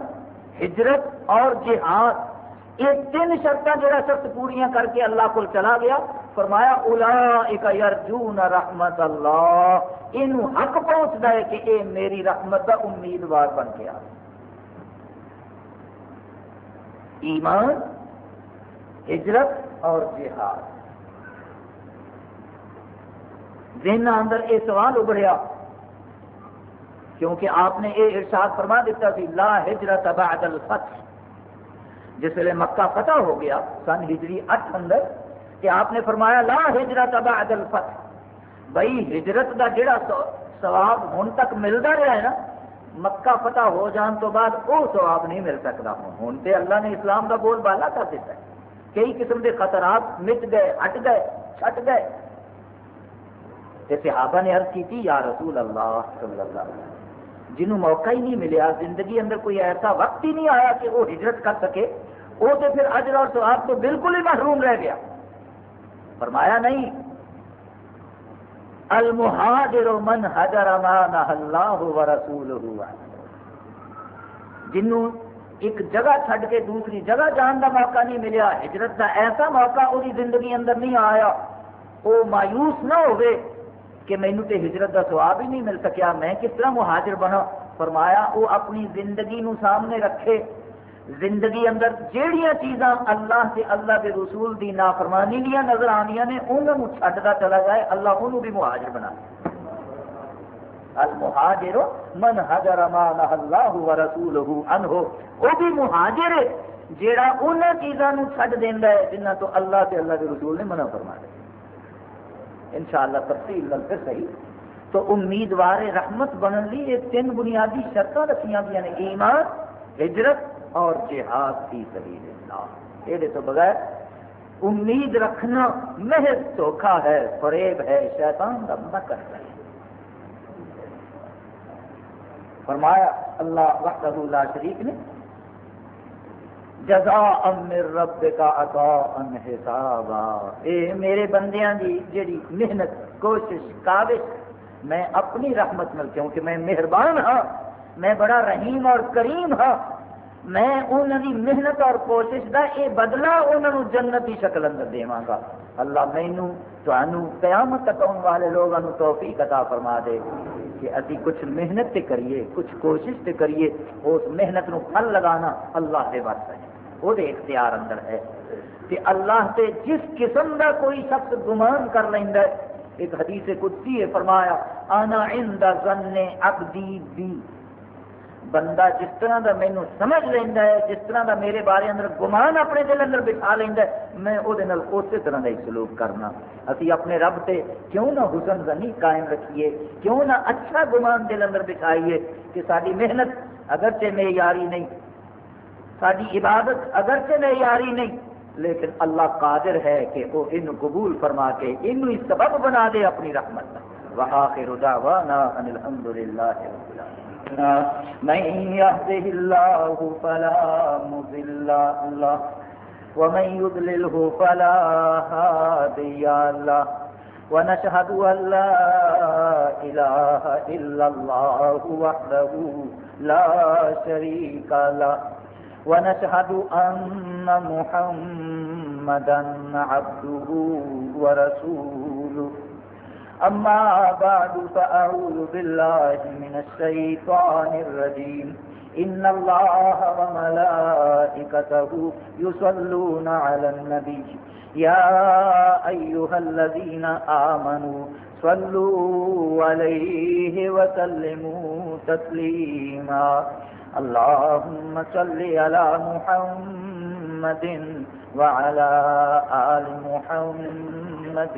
ہجرت اور جہاد۔ یہ تین شرط جڑا شرط پوریاں کر کے اللہ کو چلا گیا، فرمایا اولئک یرجون رحمت اللہ۔ یہ حق پہنچتا ہے کہ اے میری رحمت کا امیدوار بن گیا۔ ایمان، ہجرت اور جہاد۔ ذہن اندر یہ سوال ابھریا، کیونکہ آپ نے یہ ارشاد فرما دیتا سی، لا ہجرت بعد الفتح۔ جس ویلے مکہ فتح ہو گیا، سن ہجری اٹھ اندر، کہ آپ نے فرمایا، لا ہجرت بعد الفتح۔ بھائی ہجرت کا جڑا ثواب ہن تک ملتا رہا ہے نا، مکہ فتح ہو جان تو بعد وہ سواب نہیں مل سکتا۔ ہوں تو اللہ نے اسلام کا بول بالا کر دیتا ہے۔ کئی قسم کے خطرات مٹ گئے ہٹ گئے، چھٹ گئے۔ صحابہ نے عرض کی تھی یا رسول اللہ، صلی اللہ علیہ وسلم جنہوں موقع ہی نہیں ملیا، زندگی اندر کوئی ایسا وقت ہی نہیں آیا کہ وہ ہجرت کر سکے۔ وہ تو پھر اجر اور سواب تو بالکل ہی محروم رہ گیا۔ فرمایا نہیں۔ المہاجر من حجر ما نہ اللہ و رسول جنوں ایک جگہ چھڈ کے دوسری جگہ جان کا موقع نہیں ملیا، ہجرت کا ایسا موقع وہی زندگی اندر نہیں آیا۔ وہ مایوس نہ ہوئے کہ مینو تے ہجرت کا سواب ہی نہیں مل سکیا، میں کس طرح مہاجر بنا؟ فرمایا وہ اپنی زندگی نو سامنے رکھے۔ زندگی اندر جہیا چیزاں اللہ سے اللہ کے رسول دی نافرمانی دیا نظر آنیا نے انہوں چھڈتا چلا جائے، اللہ انہوں بھی مہاجر بنا المہاجر من حجر ما نہ اللہ و رسولہ عنہ وہ بھی مہاجر ہے، جیڑا ان چیزاں نو چھڈ دیندا ہے جنہ تو اللہ سے اللہ کے رسول نے منع فرما دیا انشاءاللہ تفصیل لگ پھر صحیح۔ تو امیدوار رحمت بننے لی یہ تین بنیادی شرطیں رکھیاں گئی ہیں ایمان، ہجرت اور جہاد کی سبیل اللہ۔ یہ تو بغیر امید رکھنا محض دھوکھا ہے، فریب ہے، شیطان کا نہ کر رہے فرمایا، اللہ وقت اللہ شریف نے جزا امر رب کا عطا ان حسابا۔ اے میرے بندیاں جی، دی جڑی محنت، کوشش، کاوش، میں اپنی رحمت مل کیونکہ میں مہربان ہاں میں بڑا رحیم اور کریم ہاں۔ میں انہوں کی محنت اور کوشش کا یہ بدلا انہوں جنت کی شکل اندر دوا گا۔ اللہ مینو قیامت تک آنے والے لوگوں توفیق عطا فرما دے کہ ابھی کچھ محنت تے کریے، کچھ کوشش تے کریے، اس محنت نو پھل لگانا اللہ سے بات ہے۔ وہ اختیار اندر ہے۔ کہ اللہ تے جس قسم کا کوئی شخص گمان کر لینا ایک حدیث قدسی ہے فرمایا، آنا عند ظن عبدی بی بندہ جس طرح دا مینو سمجھ لینا ہے، جس طرح دا میرے بارے اندر گمان اپنے دل اندر بٹھا لینا ہے، میں وہ اسی طرح کا ہی سلوک کرنا۔ اسی اپنے رب سے کیوں نہ حسن زنی قائم رکھیے، کیوں نہ اچھا گمان دل اندر بٹھائیے کہ ساری محنت اگرچہ معیاری نہیں، ساری عبادت اگرچہ معیاری نہیں، لیکن اللہ قادر ہے کہ وہ ان قبول فرما کے ان سبب بنا دے اپنی رحمت۔ وآخر دعوانا ان الحمد للہ رب العالمين من يهده الله فلا مضل له. ومن يضلله فلا هادي له. ونشهد أن لا إله إلا الله وحده لا شريك له. ونشهد أن محمدا عبده ورسوله. أما بعد، فأعوذ بالله من الشيطان الرجيم. إن الله وملائكته يصلون على النبي. يا أيها الذين آمنوا صلوا عليه وسلموا تسليما. اللهم صل على محمد وعلى آل محمد.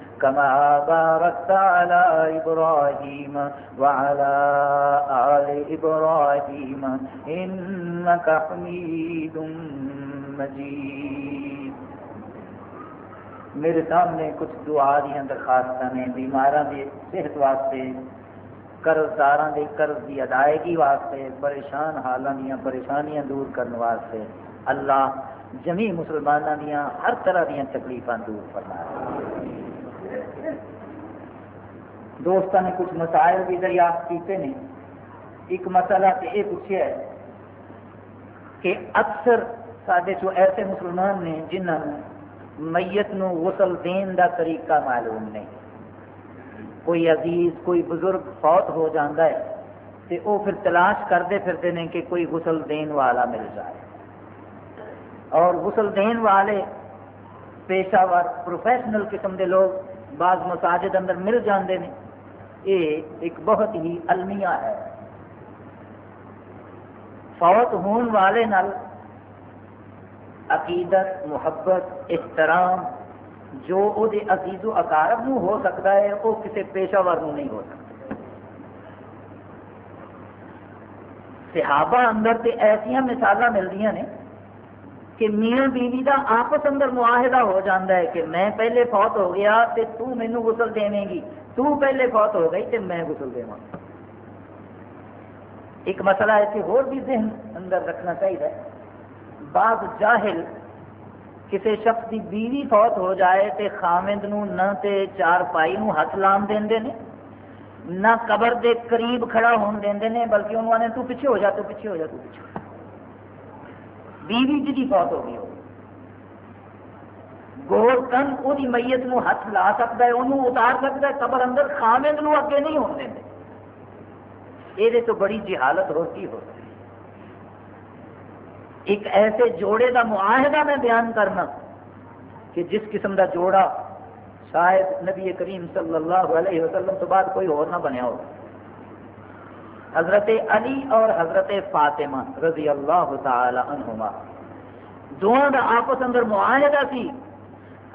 كما باركت على إبراهيم وعلى آل إبراهيم إنك حميد مجيد۔ میرے سامنے کچھ دعا دیا درخواست نے بیماروں کی صحت واسطے قرض دار کے قرض کی ادائیگی واسطے، پریشان حالوں دیا پریشانیاں دور کرنے واسطے۔ اللہ جمی مسلمانوں دیا ہر طرح دیا تکلیفاں دور کرنا دوستوں نے کچھ مسائل بھی دریافت کیتے ہیں ایک مسئلہ تو یہ پوچھا ہے کہ اکثر سارے چو ایسے مسلمان نے جنہوں میت نو غسل دین دا طریقہ معلوم نہیں۔ کوئی عزیز، کوئی بزرگ فوت ہو جاتا ہے تو وہ پھر تلاش کرتے پھرتے ہیں کہ کوئی غسل دین والا مل جائے۔ اور غسل دین والے پیشہ ور پروفیشنل قسم کے لوگ بعض مساجد اندر مل جاندے ہیں یہ ایک بہت ہی المیہ ہے۔ فوت ہون والے نال عقیدت، محبت، احترام، جو وہ عزیز و اقارب نو ہو سکتا ہے وہ کسی پیشہ ور نہیں ہو سکتا۔ صحابہ اندر تے ایسا مثال ملتی ہیں کہ میاں بیوی کا آپس اندر معاہدہ ہو جاتا ہے کہ میں پہلے فوت ہو گیا تے تو مینو غسل دے گی۔ تو پہلے فوت ہو گئی تے میں غسل دے ایک مسئلہ ایسے اور بھی ذہن اندر رکھنا چاہیے۔ بعض جاہل کسی شخص کی بیوی فوت ہو جائے تے خامد نو نہ تے چار پائی نو ہاتھ لام دیں نے، نہ قبر دے قریب کھڑا ہون دیں نے، بلکہ انہوں نے تو پیچھے ہو جا، تو پیچھے ہو جا، تو پیچھے بیوی جی فوت ہو گئی ہو گور کن وہ میت نو ہاتھ لا سکتا ہے انہوں اتار سکتا ہے، قبر اندر خامد نو اگے نہیں ہونے دیں یہ تو بڑی جہالت ہوتی ہو۔ ایک ایسے جوڑے کا معاہدہ میں بیان کرنا کہ جس قسم کا جوڑا شاید نبی کریم صلی اللہ علیہ وسلم تو بعد کوئی اور نہ بنیا ہو۔ حضرت علی اور حضرت فاطمہ رضی اللہ تعالی عنہما، دونوں کا آپس اندر معاہدہ سی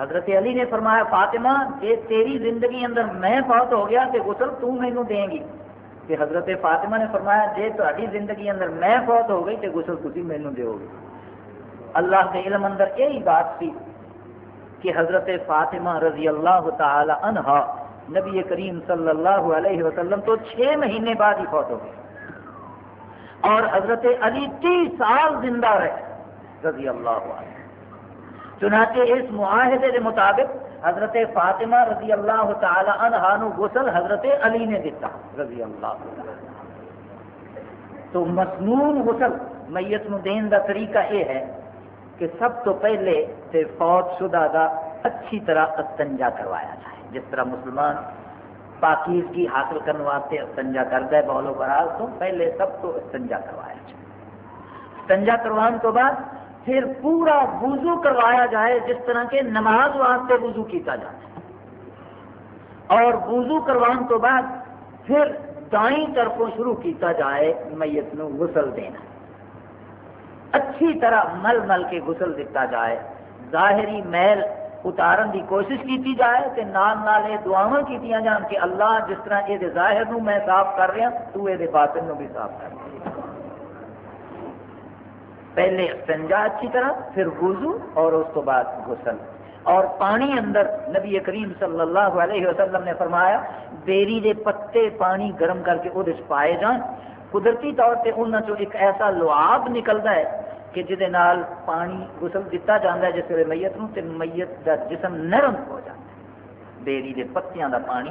حضرت علی نے فرمایا، فاطمہ جی تیری زندگی اندر میں فوت ہو گیا تو غسل تو مینو دیں گی؟ کہ حضرت فاطمہ نے فرمایا جی تاری زندگی اندر میں فوت ہو گئی تو غسل تھی مینو دو گے۔ اللہ کے علم اندر یہی بات سی کہ حضرت فاطمہ رضی اللہ تعالی عنہا نبی کریم صلی اللہ علیہ وسلم تو چھ مہینے بعد ہی فوت ہو گئے۔ اور حضرت علی تیس سال زندہ رہے، رضی اللہ عنہ۔ چنانچہ اس معاہدے کے مطابق حضرت فاطمہ رضی اللہ تعالی عنہ نو غسل حضرت علی نے دیتا رضی اللہ تعالی تو مسنون غسل میت نو دین دا طریقہ یہ ہے کہ سب تو پہلے تے فوت شدہ دا اچھی طرح استنجا کروایا جائے جس طرح مسلمان پاکیزگی حاصل کرنے واسطے استنجا کرتا ہے بولو براز تو پہلے سب تو استنجا کروایا جائے۔ استنجا کروان تو بعد پھر پورا وضو کروایا جائے جس طرح کے نماز واسطے وضو کیتا جائے اور وضو کروان تو بعد پھر دائیں طرفوں شروع کیتا جائے میت نو غسل دینا۔ اچھی طرح مل مل کے غسل دیتا جائے۔ ظاہری میل اتارن دی کوشش کیتی جائے کہ نال نال یہ دعاواں کیتیاں جان کہ اللہ جس طرح یہ ظاہر نو میں صاف کر رہا تو یہ باطن نو بھی صاف کر رہا پہلے سنجا اچھی طرح، پھر وضو اور اس تو بعد غسل۔ اور پانی اندر نبی کریم صلی اللہ علیہ وسلم نے فرمایا، بیری دے پتے پانی گرم کر کے وہ پائے جان۔ قدرتی طور پہ انہوں چو ایک ایسا لعاب نکلتا ہے کہ جہد پانی غسل دیتا جاتا ہے، جس ویلے میت نو تے میت دا جسم نرم ہو جاتا ہے۔ بیری دے پتیاں دا پانی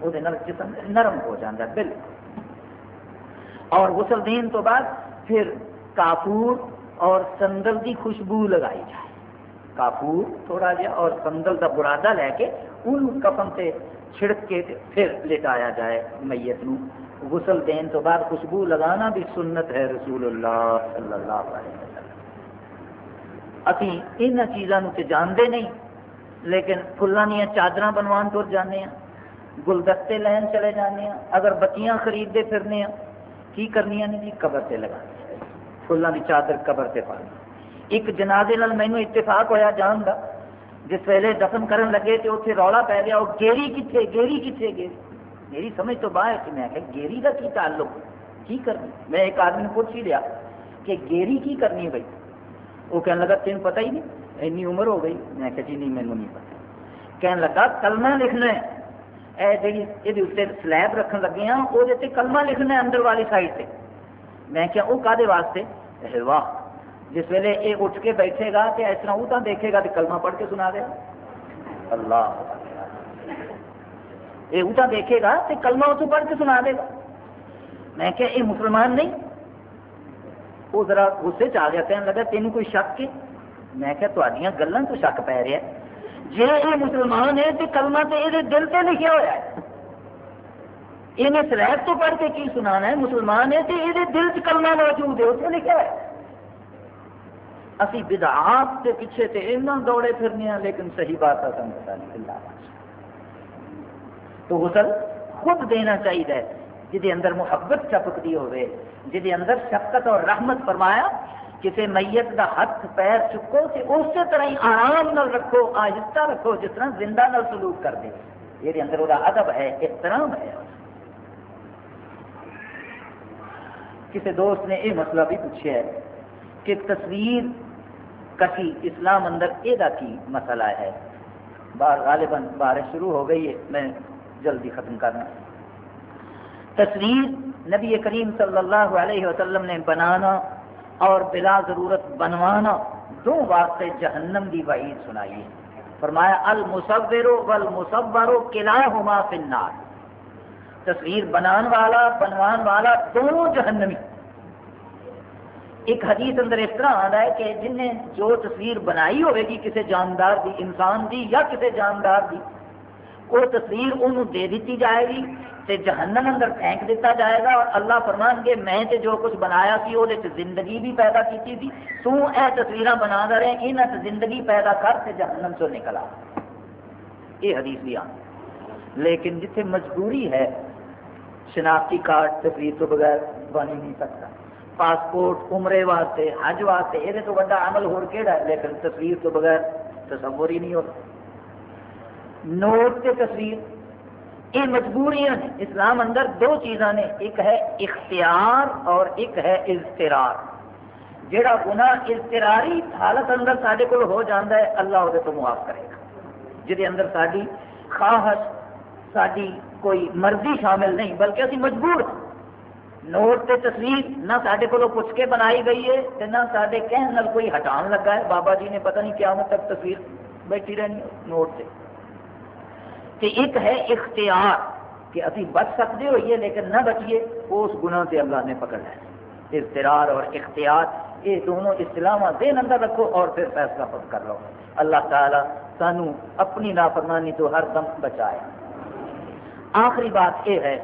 وہ جسم نرم ہو جاتا ہے، بالکل۔ اور غسل دین تو بعد پھر کافور اور سندل کی خوشبو لگائی جائے۔ کافور تھوڑا جہا اور سندل کا برادہ لے کے ان کفن سے چھڑک کے پھر لٹایا جائے میت نو۔ غسل دین تو بعد خوشبو لگانا بھی سنت ہے رسول اللہ صلی اللہ علیہ وسلم۔ ابھی ان چیزوں تے جانتے نہیں، لیکن فلان دیا چادر بنوان تر جانے ہیں گلدستے لین چلے جانے ہیں اگر بتیاں خریدتے پھرنے ہیں کی کرنی نے جی قبر سے لگا فلان کی چادر قبر سے پانی۔ ایک جنازے نال مینو اتفاق ہویا جان دا۔ جس ویلے دفن کرن لگے تو اتنے رولا پی گیا وہ گیری کتنے گیری کتنے گیری میری سمجھ تو باہر کہ میں کہ گیری کا کی تعلق؟ کی کرنی؟ میں ایک آدمی نے پوچھ ہی لیا کہ گیری کی کرنی ہے بھائی؟ وہ کہنے لگا، تین پتہ ہی نہیں، اینی عمر ہو گئی۔ میں کہ جی نہیں مینو نہیں پتا کہنے لگا، کلمہ لکھنا ہے۔ اے جی یہ سلیب رکھن لگے ہیں وہ کلمہ لکھنا ہے اندر والی سائڈ سے میں کیا وہ کدے واسطے؟ واہ، جس ویلے یہ اٹھ کے بیٹھے گا تو اس طرح وہ تو دیکھے گا تو کلمہ پڑھ کے سنا دے اللہ۔ یہ اٹھا دیکھے گا تو کلمہ اس پڑھ کے سنا دے گا۔ میں کیا یہ مسلمان نہیں؟ وہ ذرا غصے چ آ گیا، کہنے لگا تین کوئی شک ہے میں کیا تھوڑی گلوں تو شک پی رہا ہے جی یہ مسلمان ہے تو کلمہ تو یہ دل سے لکھا ہوا ہے۔ یہ سلیب تو پڑھ کے کی سنانا ہے؟ مسلمان ہے تو یہ دل چ کلمہ موجود ہے اسے لکھا ہے۔ ابھی بدعات کے پیچھے تو ایسا دوڑے پھرنے ہیں، لیکن صحیح بات ہے پتا نہیں اللہ تو غسل خود دینا چاہیے جہد اندر محبت چپکتی ہوئے جہد اندر شفقت اور رحمت فرمایا کسی میت کا ہاتھ پیر چکو تو اسی طرح ہی آرام نال رکھو، آہستہ رکھو، جس طرح زندہ نال سلوک کر دے۔ یہ اندر وہ ادب ہے، احترام ہے۔ کسی دوست نے یہ مسئلہ بھی پوچھا ہے کہ تصویر کسی اسلام اندر یہ کی مسئلہ ہے۔ بار غالباً بارش شروع ہو گئی ہے۔ میں جلدی ختم کرنا۔ تصویر نبی کریم صلی اللہ علیہ وسلم نے بنانا اور بلا ضرورت بنوانا دو واسطے جہنم کی وعید سنائی ہے۔ فرمایا، المصور والمصور کلاہما فی النار۔ تصویر بنان والا، بنوان والا، دونوں جہنمی۔ ایک حدیث اندر اس طرح آتا ہے کہ جن نے جو تصویر بنائی ہوئے گی کسی جاندار دی، انسان دی یا کسی جاندار دی، وہ تصویر انہوں دے دیتی جائے گی تے جہنم اندر پھینک دیتا جائے گا۔ اور اللہ فرمان گے، میں تے جو کچھ بنایا سی وہ زندگی بھی پیدا کی تھی تو اے تصویر بنا دے رہے ان زندگی پیدا کر تے جہنم سے نکلا یہ حدیث بھی آ۔ لیکن جتنے مجبوری ہے شناختی کارڈ تصویر تو بغیر بن ہی نہیں سکتا۔ پاسپورٹ، عمرے واسطے، حج واسطے، یہ تو بڑا عمل ہو ہے، لیکن تصویر تو بغیر تصور ہی نہیں ہوتا۔ نوٹ کے تصویر یہ مجبوریاں ہیں۔ اسلام اندر دو چیزاں نے، ایک ہے اختیار اور ایک ہے اضطرار۔ جڑا گنا اضطراری حالت اندر سارے کو ہو جاتا ہے، اللہ وہ معاف کرے گا۔ جہد اندر ساری خواہش ساری کوئی مرضی شامل نہیں، بلکہ اسی مجبور نوٹ تے تصویر، نہ سارے کو پوچھ کے بنائی گئی ہے نہ سارے کہنے کوئی ہٹان لگا ہے۔ بابا جی نے پتہ نہیں کیا تک تصویر بیٹھی رہنی نوٹ سے کہ ایک ہے اختیار کہ ابھی بچ سکتے ہوئیے لیکن نہ بچیے، اس گناہ سے اللہ نے پکڑ ہے اضطرار اور اختیار، یہ دونوں اسلام دین اندر رکھو اور پھر فیصلہ خود کر لو۔ اللہ تعالیٰ سانو اپنی نافرمانی تو ہر دم بچائے۔ آخری بات یہ ہے